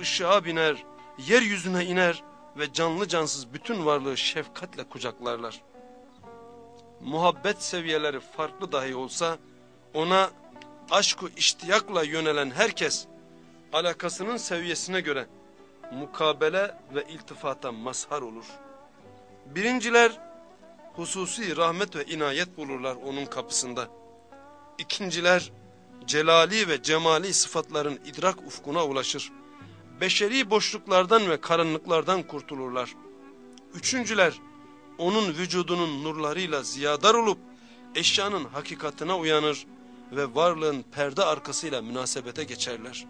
ışığa biner, yeryüzüne iner ve canlı cansız bütün varlığı şefkatle kucaklarlar. Muhabbet seviyeleri farklı dahi olsa ona aşku iştiyakla yönelen herkes alakasının seviyesine göre mukabele ve iltifata mazhar olur. Birinciler hususi rahmet ve inayet bulurlar onun kapısında. İkinciler celali ve cemali sıfatların idrak ufkuna ulaşır. Beşeri boşluklardan ve karanlıklardan kurtulurlar. Üçüncüler onun vücudunun nurlarıyla ziyadar olup eşyanın hakikatine uyanır ve varlığın perde arkasıyla münasebete geçerler.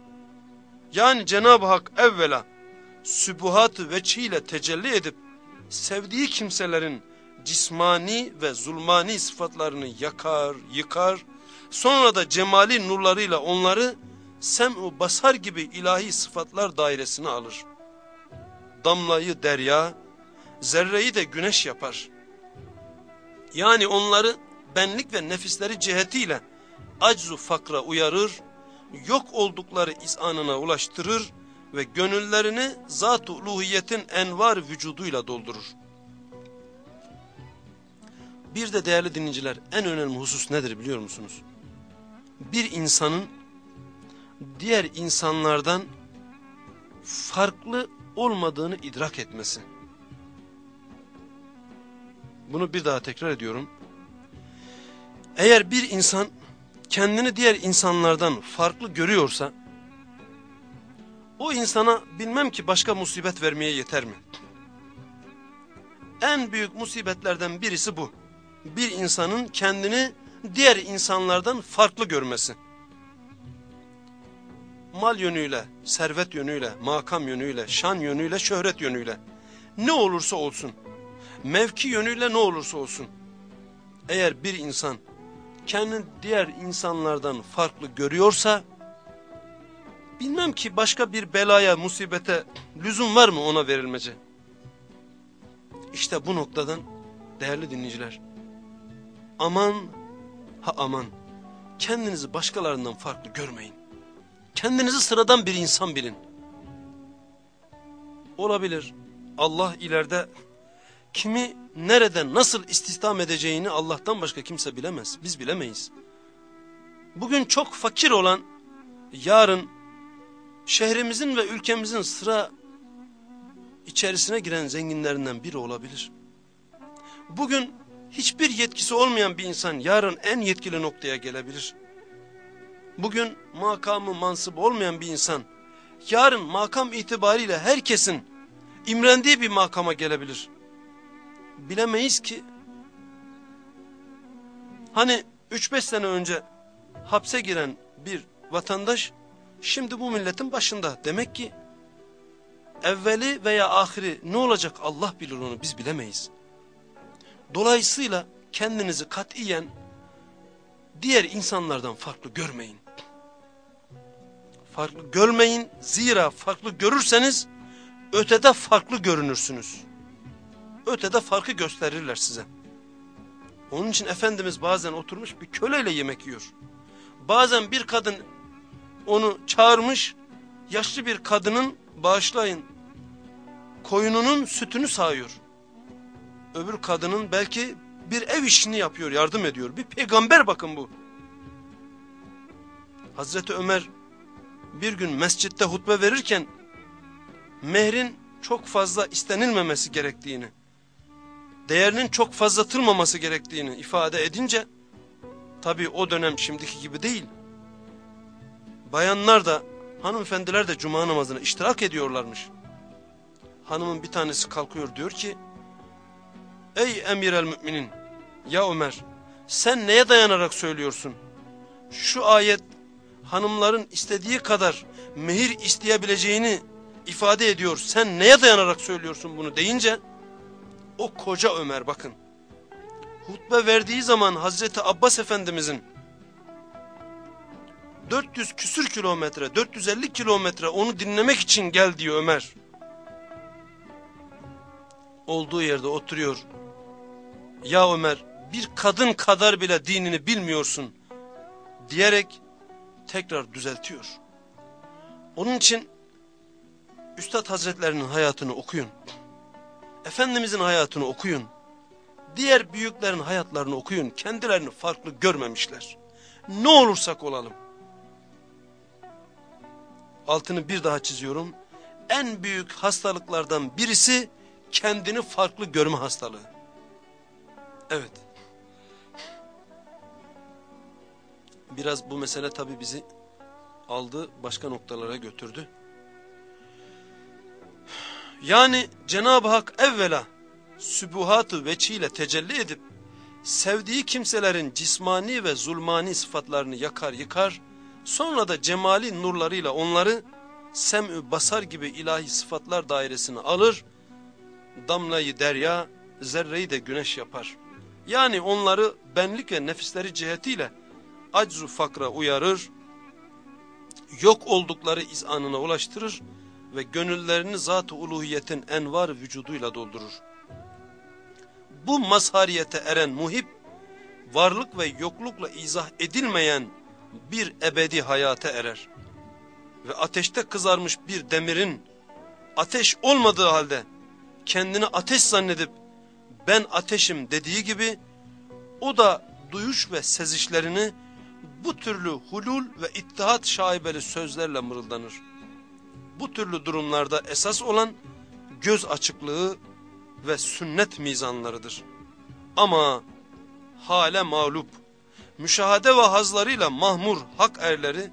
Yani Cenab-ı Hak evvela sübuhat-ı veçhiyle tecelli edip sevdiği kimselerin cismani ve zulmani sıfatlarını yakar, yıkar, sonra da cemali nurlarıyla onları sem-u basar gibi ilahi sıfatlar dairesine alır. Damlayı derya, zerreyi de güneş yapar. Yani onları benlik ve nefisleri cihetiyle aczu fakra uyarır, yok oldukları izanına ulaştırır ve gönüllerini zat-ı uluhiyetin envar vücuduyla doldurur. Bir de değerli dinleyiciler en önemli husus nedir biliyor musunuz? Bir insanın diğer insanlardan farklı olmadığını idrak etmesi. Bunu bir daha tekrar ediyorum. Eğer bir insan kendini diğer insanlardan farklı görüyorsa, o insana bilmem ki başka musibet vermeye yeter mi? En büyük musibetlerden birisi bu. Bir insanın kendini diğer insanlardan farklı görmesi. Mal yönüyle, servet yönüyle, makam yönüyle, şan yönüyle, şöhret yönüyle. Ne olursa olsun, mevki yönüyle ne olursa olsun. Eğer bir insan kendini diğer insanlardan farklı görüyorsa, bilmem ki başka bir belaya, musibete lüzum var mı ona verilmece? İşte bu noktadan değerli dinleyiciler, aman ha aman, kendinizi başkalarından farklı görmeyin. Kendinizi sıradan bir insan bilin. Olabilir, Allah ileride kimi nereden nasıl istihdam edeceğini Allah'tan başka kimse bilemez. Biz bilemeyiz. Bugün çok fakir olan yarın şehrimizin ve ülkemizin sıra içerisine giren zenginlerinden biri olabilir. Bugün hiçbir yetkisi olmayan bir insan yarın en yetkili noktaya gelebilir. Bugün makamı mansıp olmayan bir insan yarın makam itibariyle herkesin imrendiği bir makama gelebilir bilemeyiz ki. Hani 3-5 sene önce hapse giren bir vatandaş şimdi bu milletin başında. Demek ki evveli veya ahiri ne olacak Allah bilir onu biz bilemeyiz. Dolayısıyla kendinizi katiyen diğer insanlardan farklı görmeyin. Farklı görmeyin zira farklı görürseniz ötede farklı görünürsünüz ötede farkı gösterirler size. Onun için Efendimiz bazen oturmuş bir köleyle yemek yiyor. Bazen bir kadın onu çağırmış, yaşlı bir kadının bağışlayın, koyununun sütünü sağıyor. öbür kadının belki bir ev işini yapıyor, yardım ediyor. Bir peygamber bakın bu. Hazreti Ömer bir gün mescitte hutbe verirken mehrin çok fazla istenilmemesi gerektiğini, değerinin çok fazlatılmaması gerektiğini ifade edince, tabi o dönem şimdiki gibi değil, bayanlar da hanımefendiler de cuma namazına iştirak ediyorlarmış. Hanımın bir tanesi kalkıyor diyor ki, Ey emir el müminin, ya Ömer sen neye dayanarak söylüyorsun? Şu ayet hanımların istediği kadar mehir isteyebileceğini ifade ediyor. Sen neye dayanarak söylüyorsun bunu deyince o koca Ömer bakın. Hutbe verdiği zaman Hazreti Abbas Efendimizin 400 küsür kilometre, 450 kilometre onu dinlemek için gel diyor Ömer. Olduğu yerde oturuyor. Ya Ömer bir kadın kadar bile dinini bilmiyorsun diyerek tekrar düzeltiyor. Onun için Üstad Hazretlerinin hayatını okuyun. Efendimizin hayatını okuyun. Diğer büyüklerin hayatlarını okuyun. Kendilerini farklı görmemişler. Ne olursak olalım. Altını bir daha çiziyorum. En büyük hastalıklardan birisi kendini farklı görme hastalığı. Evet. Biraz bu mesele tabi bizi aldı başka noktalara götürdü. Yani Cenab-ı Hak evvela sübuhatı veçiyle tecelli edip sevdiği kimselerin cismani ve zulmani sıfatlarını yakar yıkar sonra da cemali nurlarıyla onları sem'ü basar gibi ilahi sıfatlar dairesine alır damlayı derya zerreyi de güneş yapar. Yani onları benlik ve nefisleri cihetiyle aczu fakra uyarır, yok oldukları izanına ulaştırır ve gönüllerini zat-ı uluhiyetin envar vücuduyla doldurur. Bu mazhariyete eren muhib, varlık ve yoklukla izah edilmeyen bir ebedi hayata erer. Ve ateşte kızarmış bir demirin ateş olmadığı halde kendini ateş zannedip ben ateşim dediği gibi o da duyuş ve sezişlerini bu türlü hulul ve ittihat şaibeli sözlerle mırıldanır. Bu türlü durumlarda esas olan göz açıklığı ve sünnet mizanlarıdır. Ama hale mağlup, müşahede ve hazlarıyla mahmur hak erleri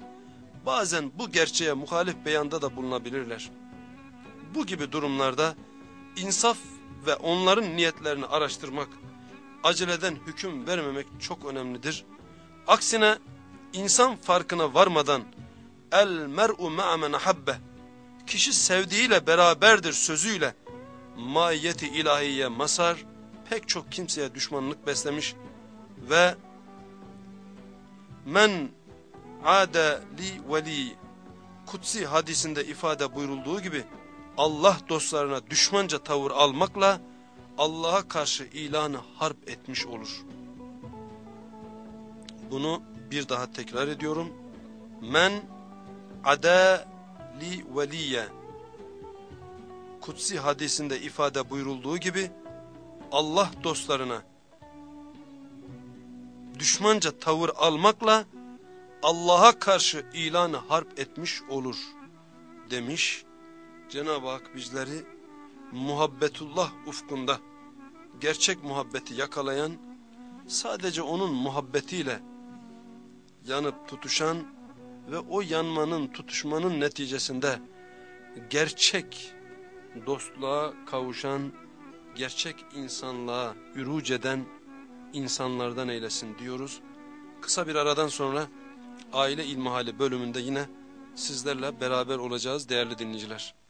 bazen bu gerçeğe muhalif beyanda da bulunabilirler. Bu gibi durumlarda insaf ve onların niyetlerini araştırmak, aceleden hüküm vermemek çok önemlidir. Aksine insan farkına varmadan el mer'u ma'men habbe kişi sevdiğiyle beraberdir sözüyle maiyeti ilahiye masar pek çok kimseye düşmanlık beslemiş ve men ade li veli kutsi hadisinde ifade buyurulduğu gibi Allah dostlarına düşmanca tavır almakla Allah'a karşı ilanı harp etmiş olur. Bunu bir daha tekrar ediyorum. Men ada li veliye kutsi hadisinde ifade buyurulduğu gibi Allah dostlarına düşmanca tavır almakla Allah'a karşı ilanı harp etmiş olur demiş. Cenab-ı Hak bizleri muhabbetullah ufkunda gerçek muhabbeti yakalayan sadece onun muhabbetiyle yanıp tutuşan ve o yanmanın tutuşmanın neticesinde gerçek dostluğa kavuşan, gerçek insanlığa yürüc eden insanlardan eylesin diyoruz. Kısa bir aradan sonra aile ilmihali bölümünde yine sizlerle beraber olacağız değerli dinleyiciler.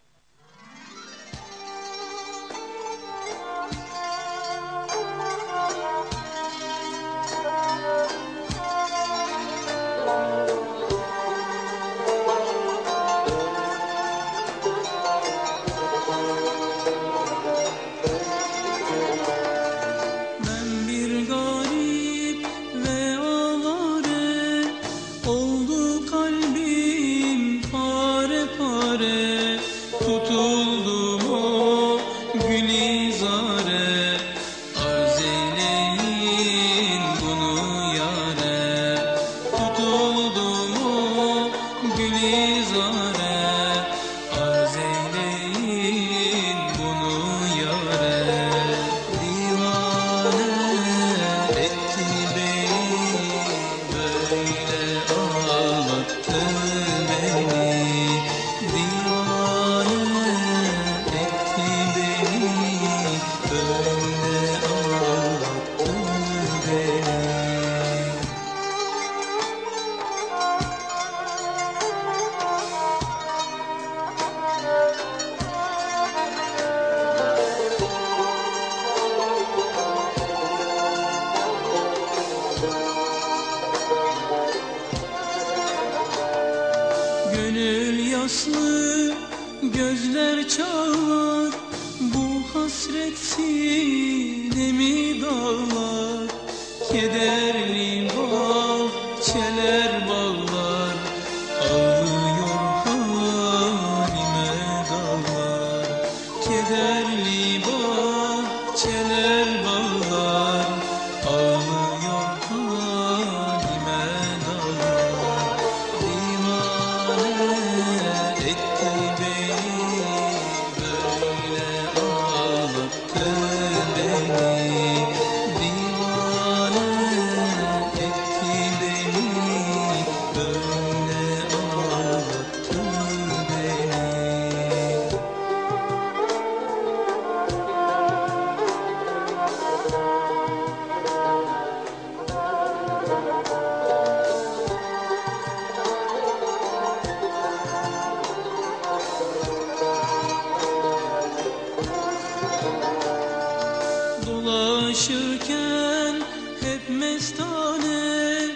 Dolaşırken hep mestane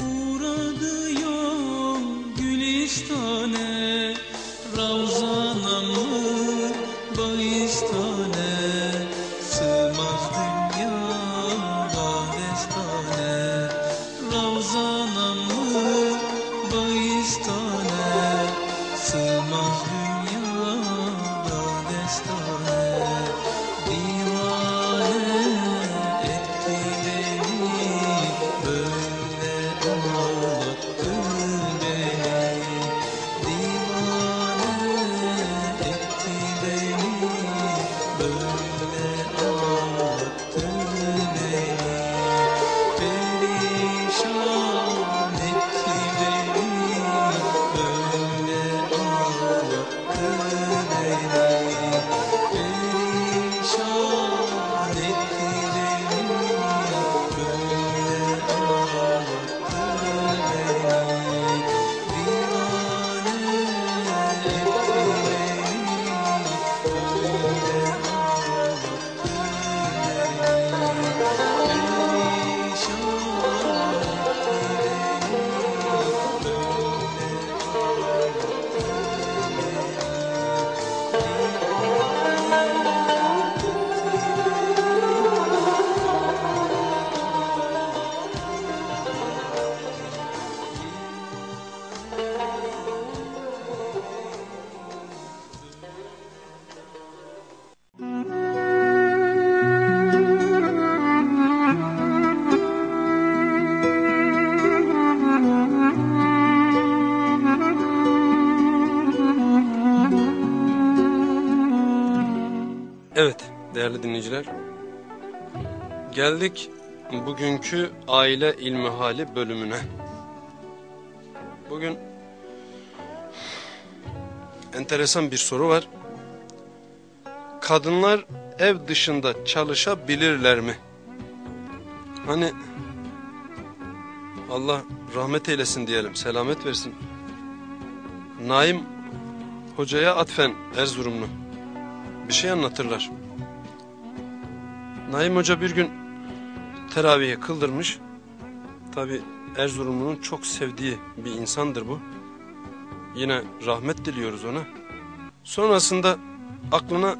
Uğradı yol gülistane aile ilmihali bölümüne. Bugün enteresan bir soru var. Kadınlar ev dışında çalışabilirler mi? Hani Allah rahmet eylesin diyelim, selamet versin. Naim hocaya atfen Erzurumlu bir şey anlatırlar. Naim Hoca bir gün teravihi kıldırmış. Tabi Erzurumlu'nun çok sevdiği bir insandır bu. Yine rahmet diliyoruz ona. Sonrasında aklına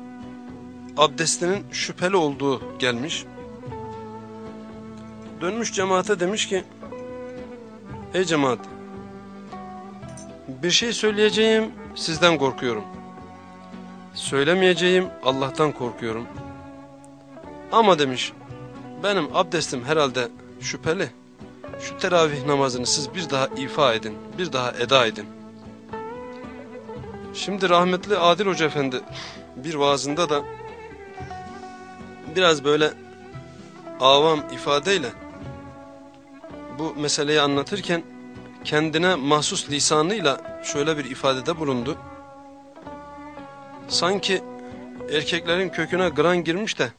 abdestinin şüpheli olduğu gelmiş. Dönmüş cemaate demiş ki Ey cemaat bir şey söyleyeceğim sizden korkuyorum. Söylemeyeceğim Allah'tan korkuyorum. Ama demiş benim abdestim herhalde şüpheli. Şu teravih namazını siz bir daha ifa edin, bir daha eda edin. Şimdi rahmetli Adil Hoca Efendi bir vaazında da biraz böyle avam ifadeyle bu meseleyi anlatırken kendine mahsus lisanıyla şöyle bir ifadede bulundu. Sanki erkeklerin köküne gran girmiş de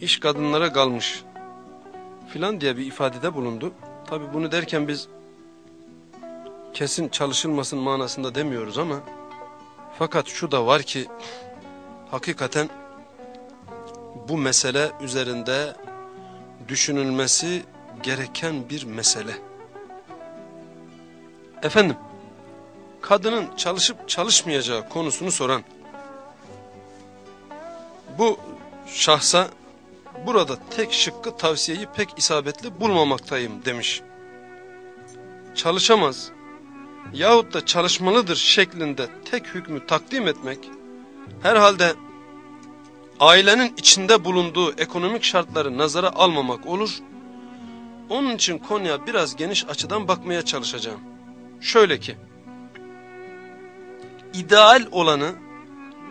iş kadınlara kalmış filan diye bir ifadede bulundu. Tabi bunu derken biz kesin çalışılmasın manasında demiyoruz ama fakat şu da var ki hakikaten bu mesele üzerinde düşünülmesi gereken bir mesele. Efendim kadının çalışıp çalışmayacağı konusunu soran bu şahsa burada tek şıkkı tavsiyeyi pek isabetli bulmamaktayım demiş. Çalışamaz yahut da çalışmalıdır şeklinde tek hükmü takdim etmek herhalde ailenin içinde bulunduğu ekonomik şartları nazara almamak olur. Onun için konuya biraz geniş açıdan bakmaya çalışacağım. Şöyle ki, ideal olanı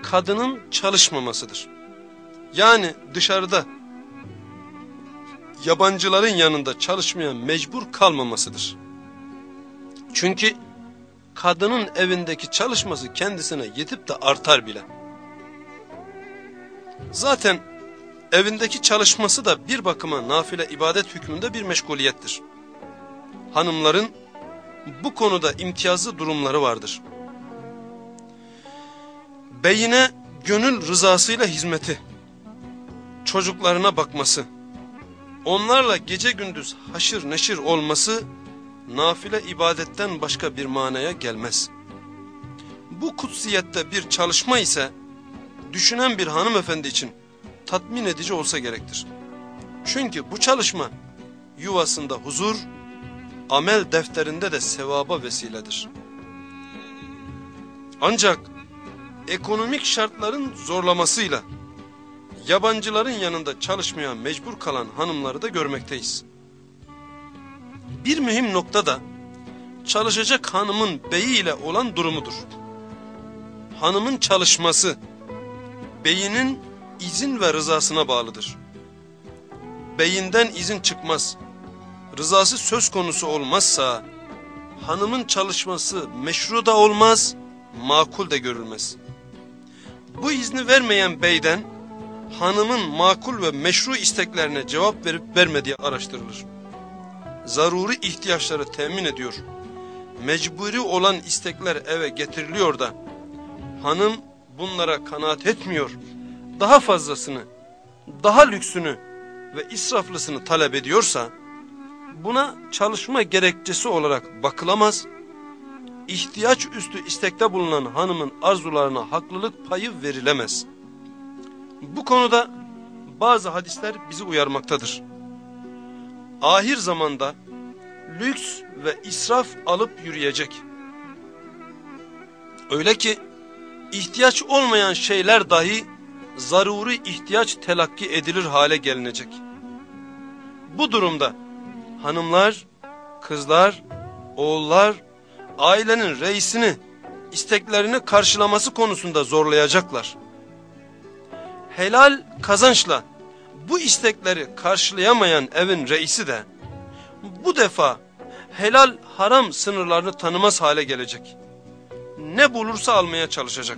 kadının çalışmamasıdır. Yani dışarıda yabancıların yanında çalışmaya mecbur kalmamasıdır. Çünkü kadının evindeki çalışması kendisine yetip de artar bile. Zaten evindeki çalışması da bir bakıma nafile ibadet hükmünde bir meşguliyettir. Hanımların bu konuda imtiyazlı durumları vardır. Beyine gönül rızasıyla hizmeti, çocuklarına bakması, onlarla gece gündüz haşır neşir olması nafile ibadetten başka bir manaya gelmez. Bu kutsiyette bir çalışma ise düşünen bir hanımefendi için tatmin edici olsa gerektir. Çünkü bu çalışma yuvasında huzur, amel defterinde de sevaba vesiledir. Ancak ekonomik şartların zorlamasıyla yabancıların yanında çalışmaya mecbur kalan hanımları da görmekteyiz. Bir mühim nokta da çalışacak hanımın beyi ile olan durumudur. Hanımın çalışması beyinin izin ve rızasına bağlıdır. Beyinden izin çıkmaz. Rızası söz konusu olmazsa hanımın çalışması meşru da olmaz, makul de görülmez. Bu izni vermeyen beyden hanımın makul ve meşru isteklerine cevap verip vermediği araştırılır. Zaruri ihtiyaçları temin ediyor. Mecburi olan istekler eve getiriliyor da hanım bunlara kanaat etmiyor. Daha fazlasını, daha lüksünü ve israflısını talep ediyorsa buna çalışma gerekçesi olarak bakılamaz. İhtiyaç üstü istekte bulunan hanımın arzularına haklılık payı verilemez. Bu konuda bazı hadisler bizi uyarmaktadır. Ahir zamanda lüks ve israf alıp yürüyecek. Öyle ki ihtiyaç olmayan şeyler dahi zaruri ihtiyaç telakki edilir hale gelinecek. Bu durumda hanımlar, kızlar, oğullar ailenin reisini isteklerini karşılaması konusunda zorlayacaklar. Helal kazançla bu istekleri karşılayamayan evin reisi de bu defa helal haram sınırlarını tanımaz hale gelecek. Ne bulursa almaya çalışacak.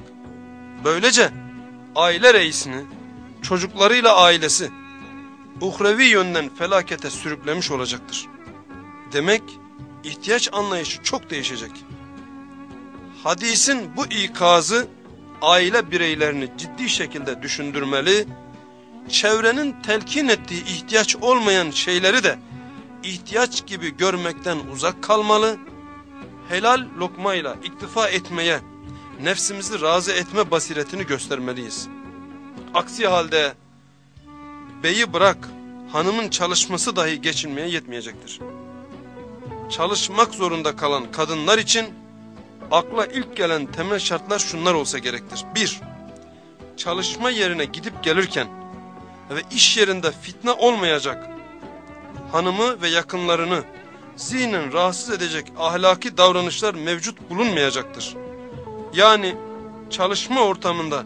Böylece aile reisini, çocuklarıyla ailesi uhrevi yönden felakete sürüklemiş olacaktır. Demek ihtiyaç anlayışı çok değişecek. Hadisin bu ikazı aile bireylerini ciddi şekilde düşündürmeli, çevrenin telkin ettiği ihtiyaç olmayan şeyleri de ihtiyaç gibi görmekten uzak kalmalı, helal lokmayla iktifa etmeye, nefsimizi razı etme basiretini göstermeliyiz. Aksi halde beyi bırak hanımın çalışması dahi geçinmeye yetmeyecektir. Çalışmak zorunda kalan kadınlar için akla ilk gelen temel şartlar şunlar olsa gerektir. Bir, çalışma yerine gidip gelirken ve iş yerinde fitne olmayacak hanımı ve yakınlarını zihnen rahatsız edecek ahlaki davranışlar mevcut bulunmayacaktır. Yani çalışma ortamında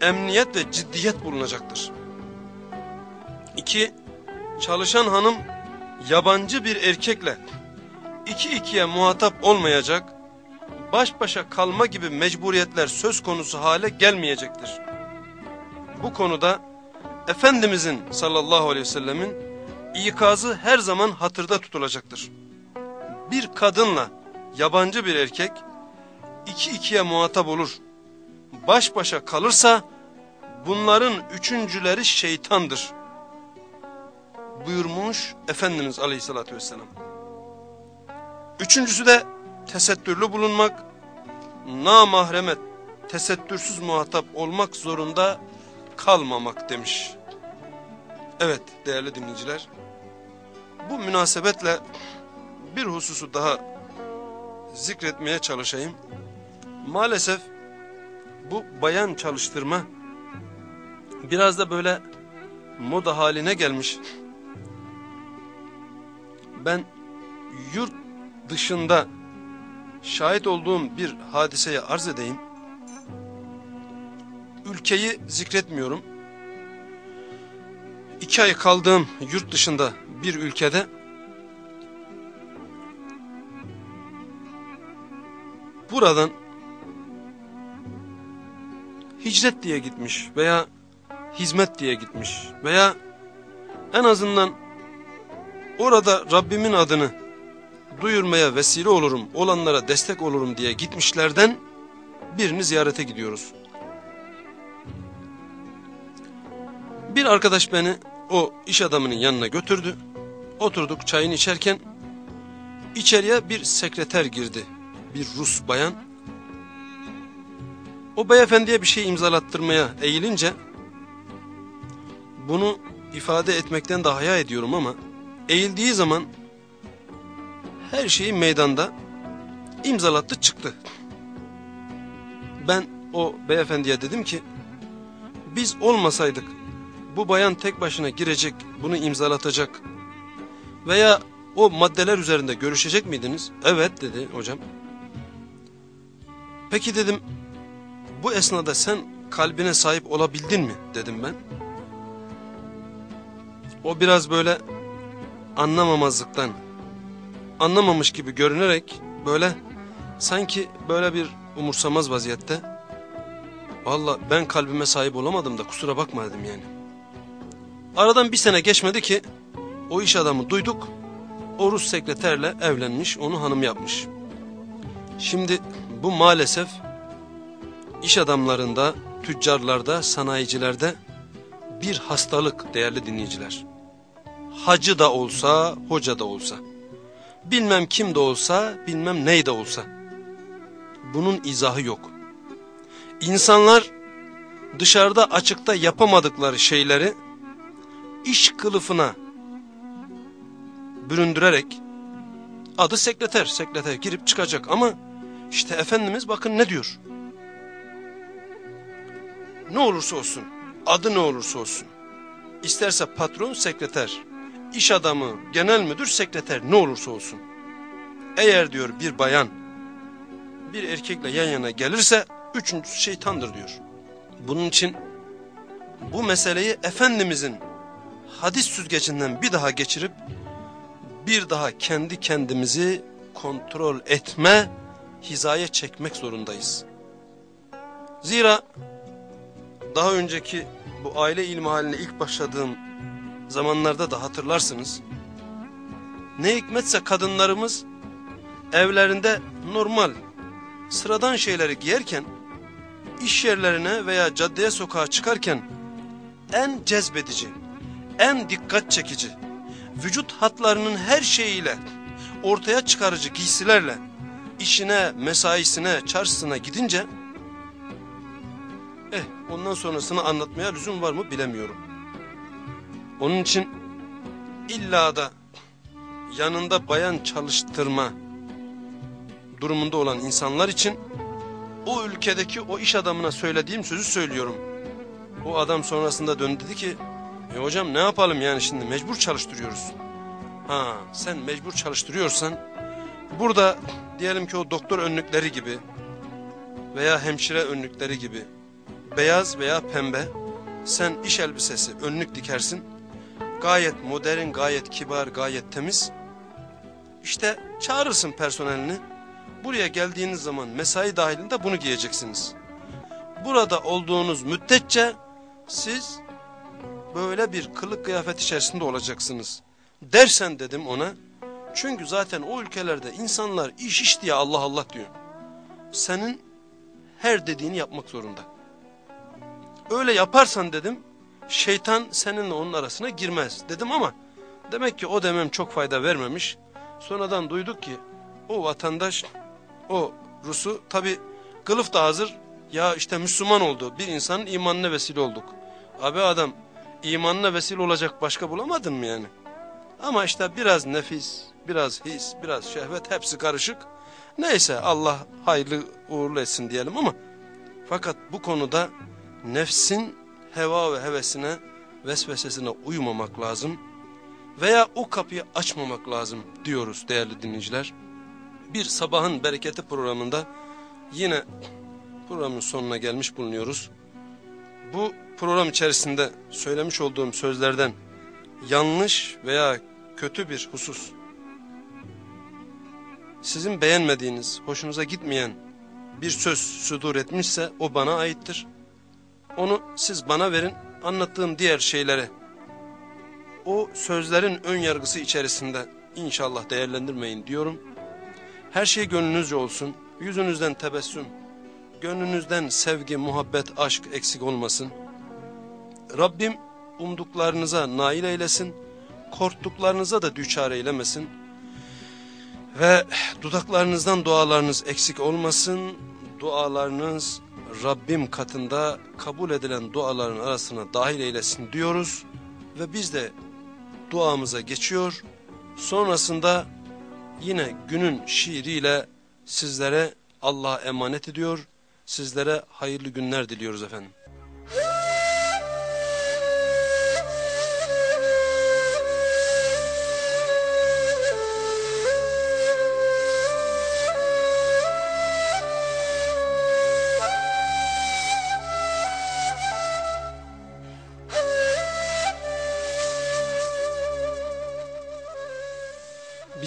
emniyet ve ciddiyet bulunacaktır. 2. Çalışan hanım yabancı bir erkekle iki ikiye muhatap olmayacak, baş başa kalma gibi mecburiyetler söz konusu hale gelmeyecektir. Bu konuda Efendimizin sallallahu aleyhi ve sellemin ikazı her zaman hatırda tutulacaktır. Bir kadınla yabancı bir erkek iki ikiye muhatap olur. Baş başa kalırsa bunların üçüncüleri şeytandır. Buyurmuş Efendimiz aleyhissalatü vesselam. Üçüncüsü de tesettürlü bulunmak, namahreme tesettürsüz muhatap olmak zorunda kalmamak demiş. Evet değerli dinleyiciler. Bu münasebetle bir hususu daha zikretmeye çalışayım. Maalesef bu bayan çalıştırma biraz da böyle moda haline gelmiş. Ben yurt dışında şahit olduğum bir hadiseye arz edeyim. Ülkeyi zikretmiyorum. İki ay kaldığım yurt dışında bir ülkede buradan hicret diye gitmiş veya hizmet diye gitmiş veya en azından orada Rabbimin adını duyurmaya vesile olurum, olanlara destek olurum diye gitmişlerden birini ziyarete gidiyoruz. Bir arkadaş beni o iş adamının yanına götürdü. Oturduk çayını içerken içeriye bir sekreter girdi. Bir Rus bayan. O beyefendiye bir şey imzalattırmaya eğilince bunu ifade etmekten de haya ediyorum ama eğildiği zaman her şeyi meydanda imzalattı çıktı. Ben o beyefendiye dedim ki biz olmasaydık bu bayan tek başına girecek bunu imzalatacak veya o maddeler üzerinde görüşecek miydiniz? Evet dedi hocam. Peki dedim bu esnada sen kalbine sahip olabildin mi dedim ben. O biraz böyle anlamamazlıktan anlamamış gibi görünerek böyle sanki böyle bir umursamaz vaziyette valla ben kalbime sahip olamadım da kusura bakma dedim yani. Aradan bir sene geçmedi ki o iş adamı duyduk o Rus sekreterle evlenmiş onu hanım yapmış. Şimdi bu maalesef iş adamlarında, tüccarlarda, sanayicilerde bir hastalık değerli dinleyiciler. Hacı da olsa, hoca da olsa. Bilmem kim de olsa, bilmem ney de olsa. Bunun izahı yok. İnsanlar dışarıda açıkta yapamadıkları şeyleri iş kılıfına büründürerek adı sekreter, sekreter girip çıkacak ama işte Efendimiz bakın ne diyor. Ne olursa olsun, adı ne olursa olsun. İsterse patron sekreter, iş adamı, genel müdür sekreter ne olursa olsun. Eğer diyor bir bayan bir erkekle yan yana gelirse üçüncüsü şeytandır diyor. Bunun için bu meseleyi Efendimizin hadis süzgecinden bir daha geçirip bir daha kendi kendimizi kontrol etme, hizaya çekmek zorundayız. Zira daha önceki bu aile ilmi haline ilk başladığım zamanlarda da hatırlarsınız. Ne hikmetse kadınlarımız evlerinde normal, sıradan şeyleri giyerken, iş yerlerine veya caddeye sokağa çıkarken en cezbedici, en dikkat çekici, vücut hatlarının her şeyiyle, ortaya çıkarıcı giysilerle, işine, mesaisine, çarşısına gidince, eh ondan sonrasını anlatmaya lüzum var mı bilemiyorum. Onun için illa da yanında bayan çalıştırma durumunda olan insanlar için o ülkedeki o iş adamına söylediğim sözü söylüyorum. O adam sonrasında döndü dedi ki e hocam ne yapalım yani şimdi mecbur çalıştırıyoruz. Ha sen mecbur çalıştırıyorsan burada diyelim ki o doktor önlükleri gibi veya hemşire önlükleri gibi beyaz veya pembe sen iş elbisesi önlük dikersin. Gayet modern, gayet kibar, gayet temiz. İşte çağırırsın personelini. Buraya geldiğiniz zaman mesai dahilinde bunu giyeceksiniz. Burada olduğunuz müddetçe siz böyle bir kılık kıyafet içerisinde olacaksınız. Dersen dedim ona. Çünkü zaten o ülkelerde insanlar iş iş diye Allah Allah diyor. Senin her dediğini yapmak zorunda. Öyle yaparsan dedim şeytan seninle onun arasına girmez dedim ama demek ki o demem çok fayda vermemiş. Sonradan duyduk ki o vatandaş o Rus'u tabi kılıf da hazır. Ya işte Müslüman oldu. Bir insanın imanına vesile olduk. Abi adam imanına vesile olacak başka bulamadın mı yani? Ama işte biraz nefis, biraz his, biraz şehvet hepsi karışık. Neyse Allah hayırlı uğurlu etsin diyelim ama fakat bu konuda nefsin heva ve hevesine, vesvesesine uymamak lazım veya o kapıyı açmamak lazım diyoruz değerli dinleyiciler. Bir sabahın bereketi programında yine programın sonuna gelmiş bulunuyoruz. Bu program içerisinde söylemiş olduğum sözlerden yanlış veya kötü bir husus sizin beğenmediğiniz, hoşunuza gitmeyen bir söz sudur etmişse o bana aittir. Onu siz bana verin, anlattığım diğer şeylere o sözlerin ön yargısı içerisinde inşallah değerlendirmeyin diyorum. Her şey gönlünüzce olsun, yüzünüzden tebessüm, gönlünüzden sevgi, muhabbet, aşk eksik olmasın. Rabbim umduklarınıza nail eylesin, korktuklarınıza da düçar eylemesin. Ve dudaklarınızdan dualarınız eksik olmasın, dualarınız Rabbim katında kabul edilen duaların arasına dahil eylesin diyoruz. Ve biz de duamıza geçiyor. Sonrasında yine günün şiiriyle sizlere Allah'a emanet ediyor. Sizlere hayırlı günler diliyoruz efendim.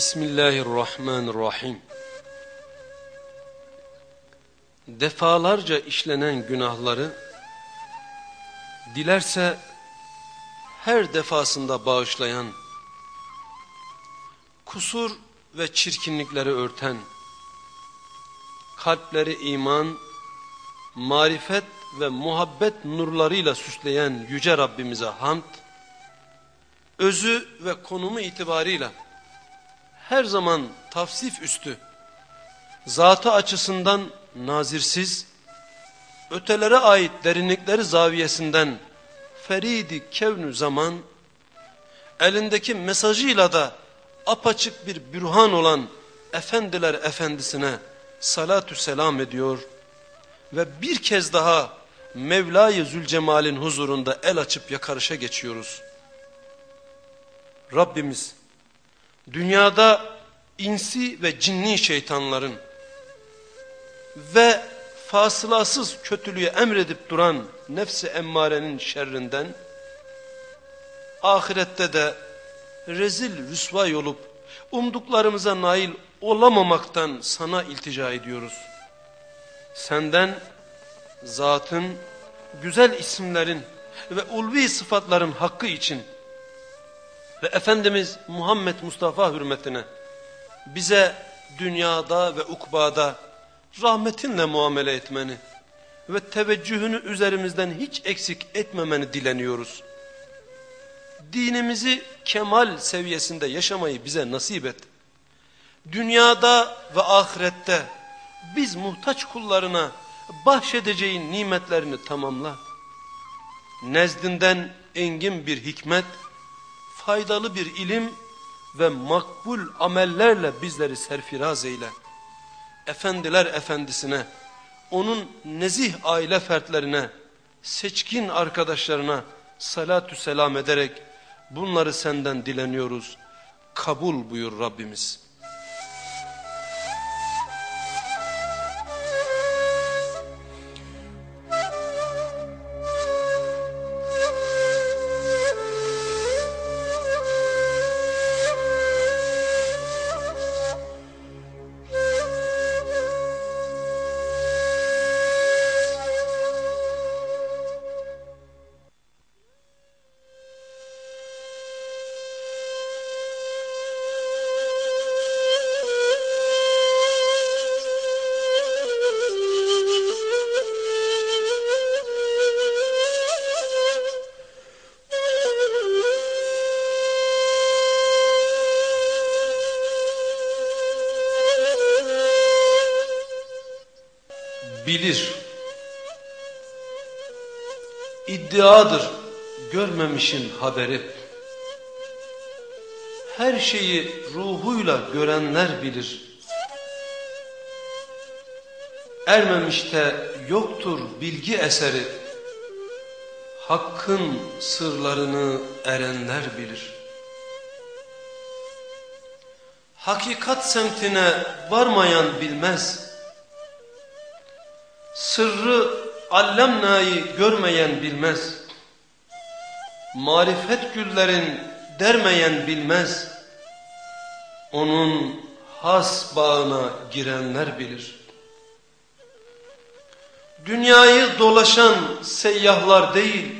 Bismillahirrahmanirrahim. Defalarca işlenen günahları dilerse her defasında bağışlayan, kusur ve çirkinlikleri örten, kalpleri iman, marifet ve muhabbet nurlarıyla süsleyen Yüce Rabbimize hamd, özü ve konumu itibarıyla her zaman tafsif üstü, zatı açısından nazirsiz, ötelere ait derinlikleri zaviyesinden feridi kevnü zaman, elindeki mesajıyla da apaçık bir bürhan olan efendiler efendisine salatü selam ediyor ve bir kez daha Mevla-i Zülcemal'in huzurunda el açıp yakarışa geçiyoruz. Rabbimiz dünyada insi ve cinni şeytanların ve fasılasız kötülüğü emredip duran nefsi emmarenin şerrinden ahirette de rezil rüsvay olup umduklarımıza nail olamamaktan sana iltica ediyoruz. Senden zatın, güzel isimlerin ve ulvi sıfatların hakkı için ve Efendimiz Muhammed Mustafa hürmetine bize dünyada ve ukbada rahmetinle muamele etmeni ve teveccühünü üzerimizden hiç eksik etmemeni dileniyoruz. Dinimizi kemal seviyesinde yaşamayı bize nasip et. Dünyada ve ahirette biz muhtaç kullarına bahşedeceğin nimetlerini tamamla. Nezdinden engin bir hikmet, faydalı bir ilim ve makbul amellerle bizleri serfiraz eyle. Efendiler efendisine, onun nezih aile fertlerine, seçkin arkadaşlarına salatü selam ederek bunları senden dileniyoruz. Kabul buyur Rabbimiz. Bilir. İddiadır görmemişin haberi. Her şeyi ruhuyla görenler bilir. Ermemişte yoktur bilgi eseri. Hakkın sırlarını erenler bilir. Hakikat semtine varmayan bilmez. Sırrı allemnayı görmeyen bilmez. Marifet güllerin dermeyen bilmez. Onun has bağına girenler bilir. Dünyayı dolaşan seyyahlar değil,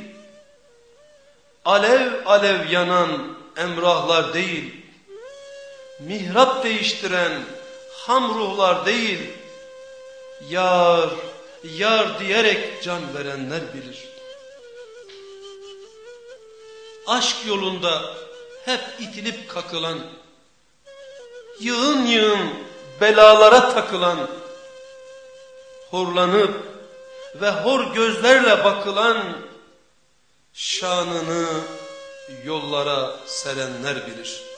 alev alev yanan emrahlar değil, mihrap değiştiren ham ruhlar değil, yar, yar diyerek can verenler bilir. Aşk yolunda hep itilip kakılan, yığın yığın belalara takılan, horlanıp ve hor gözlerle bakılan, şanını yollara serenler bilir.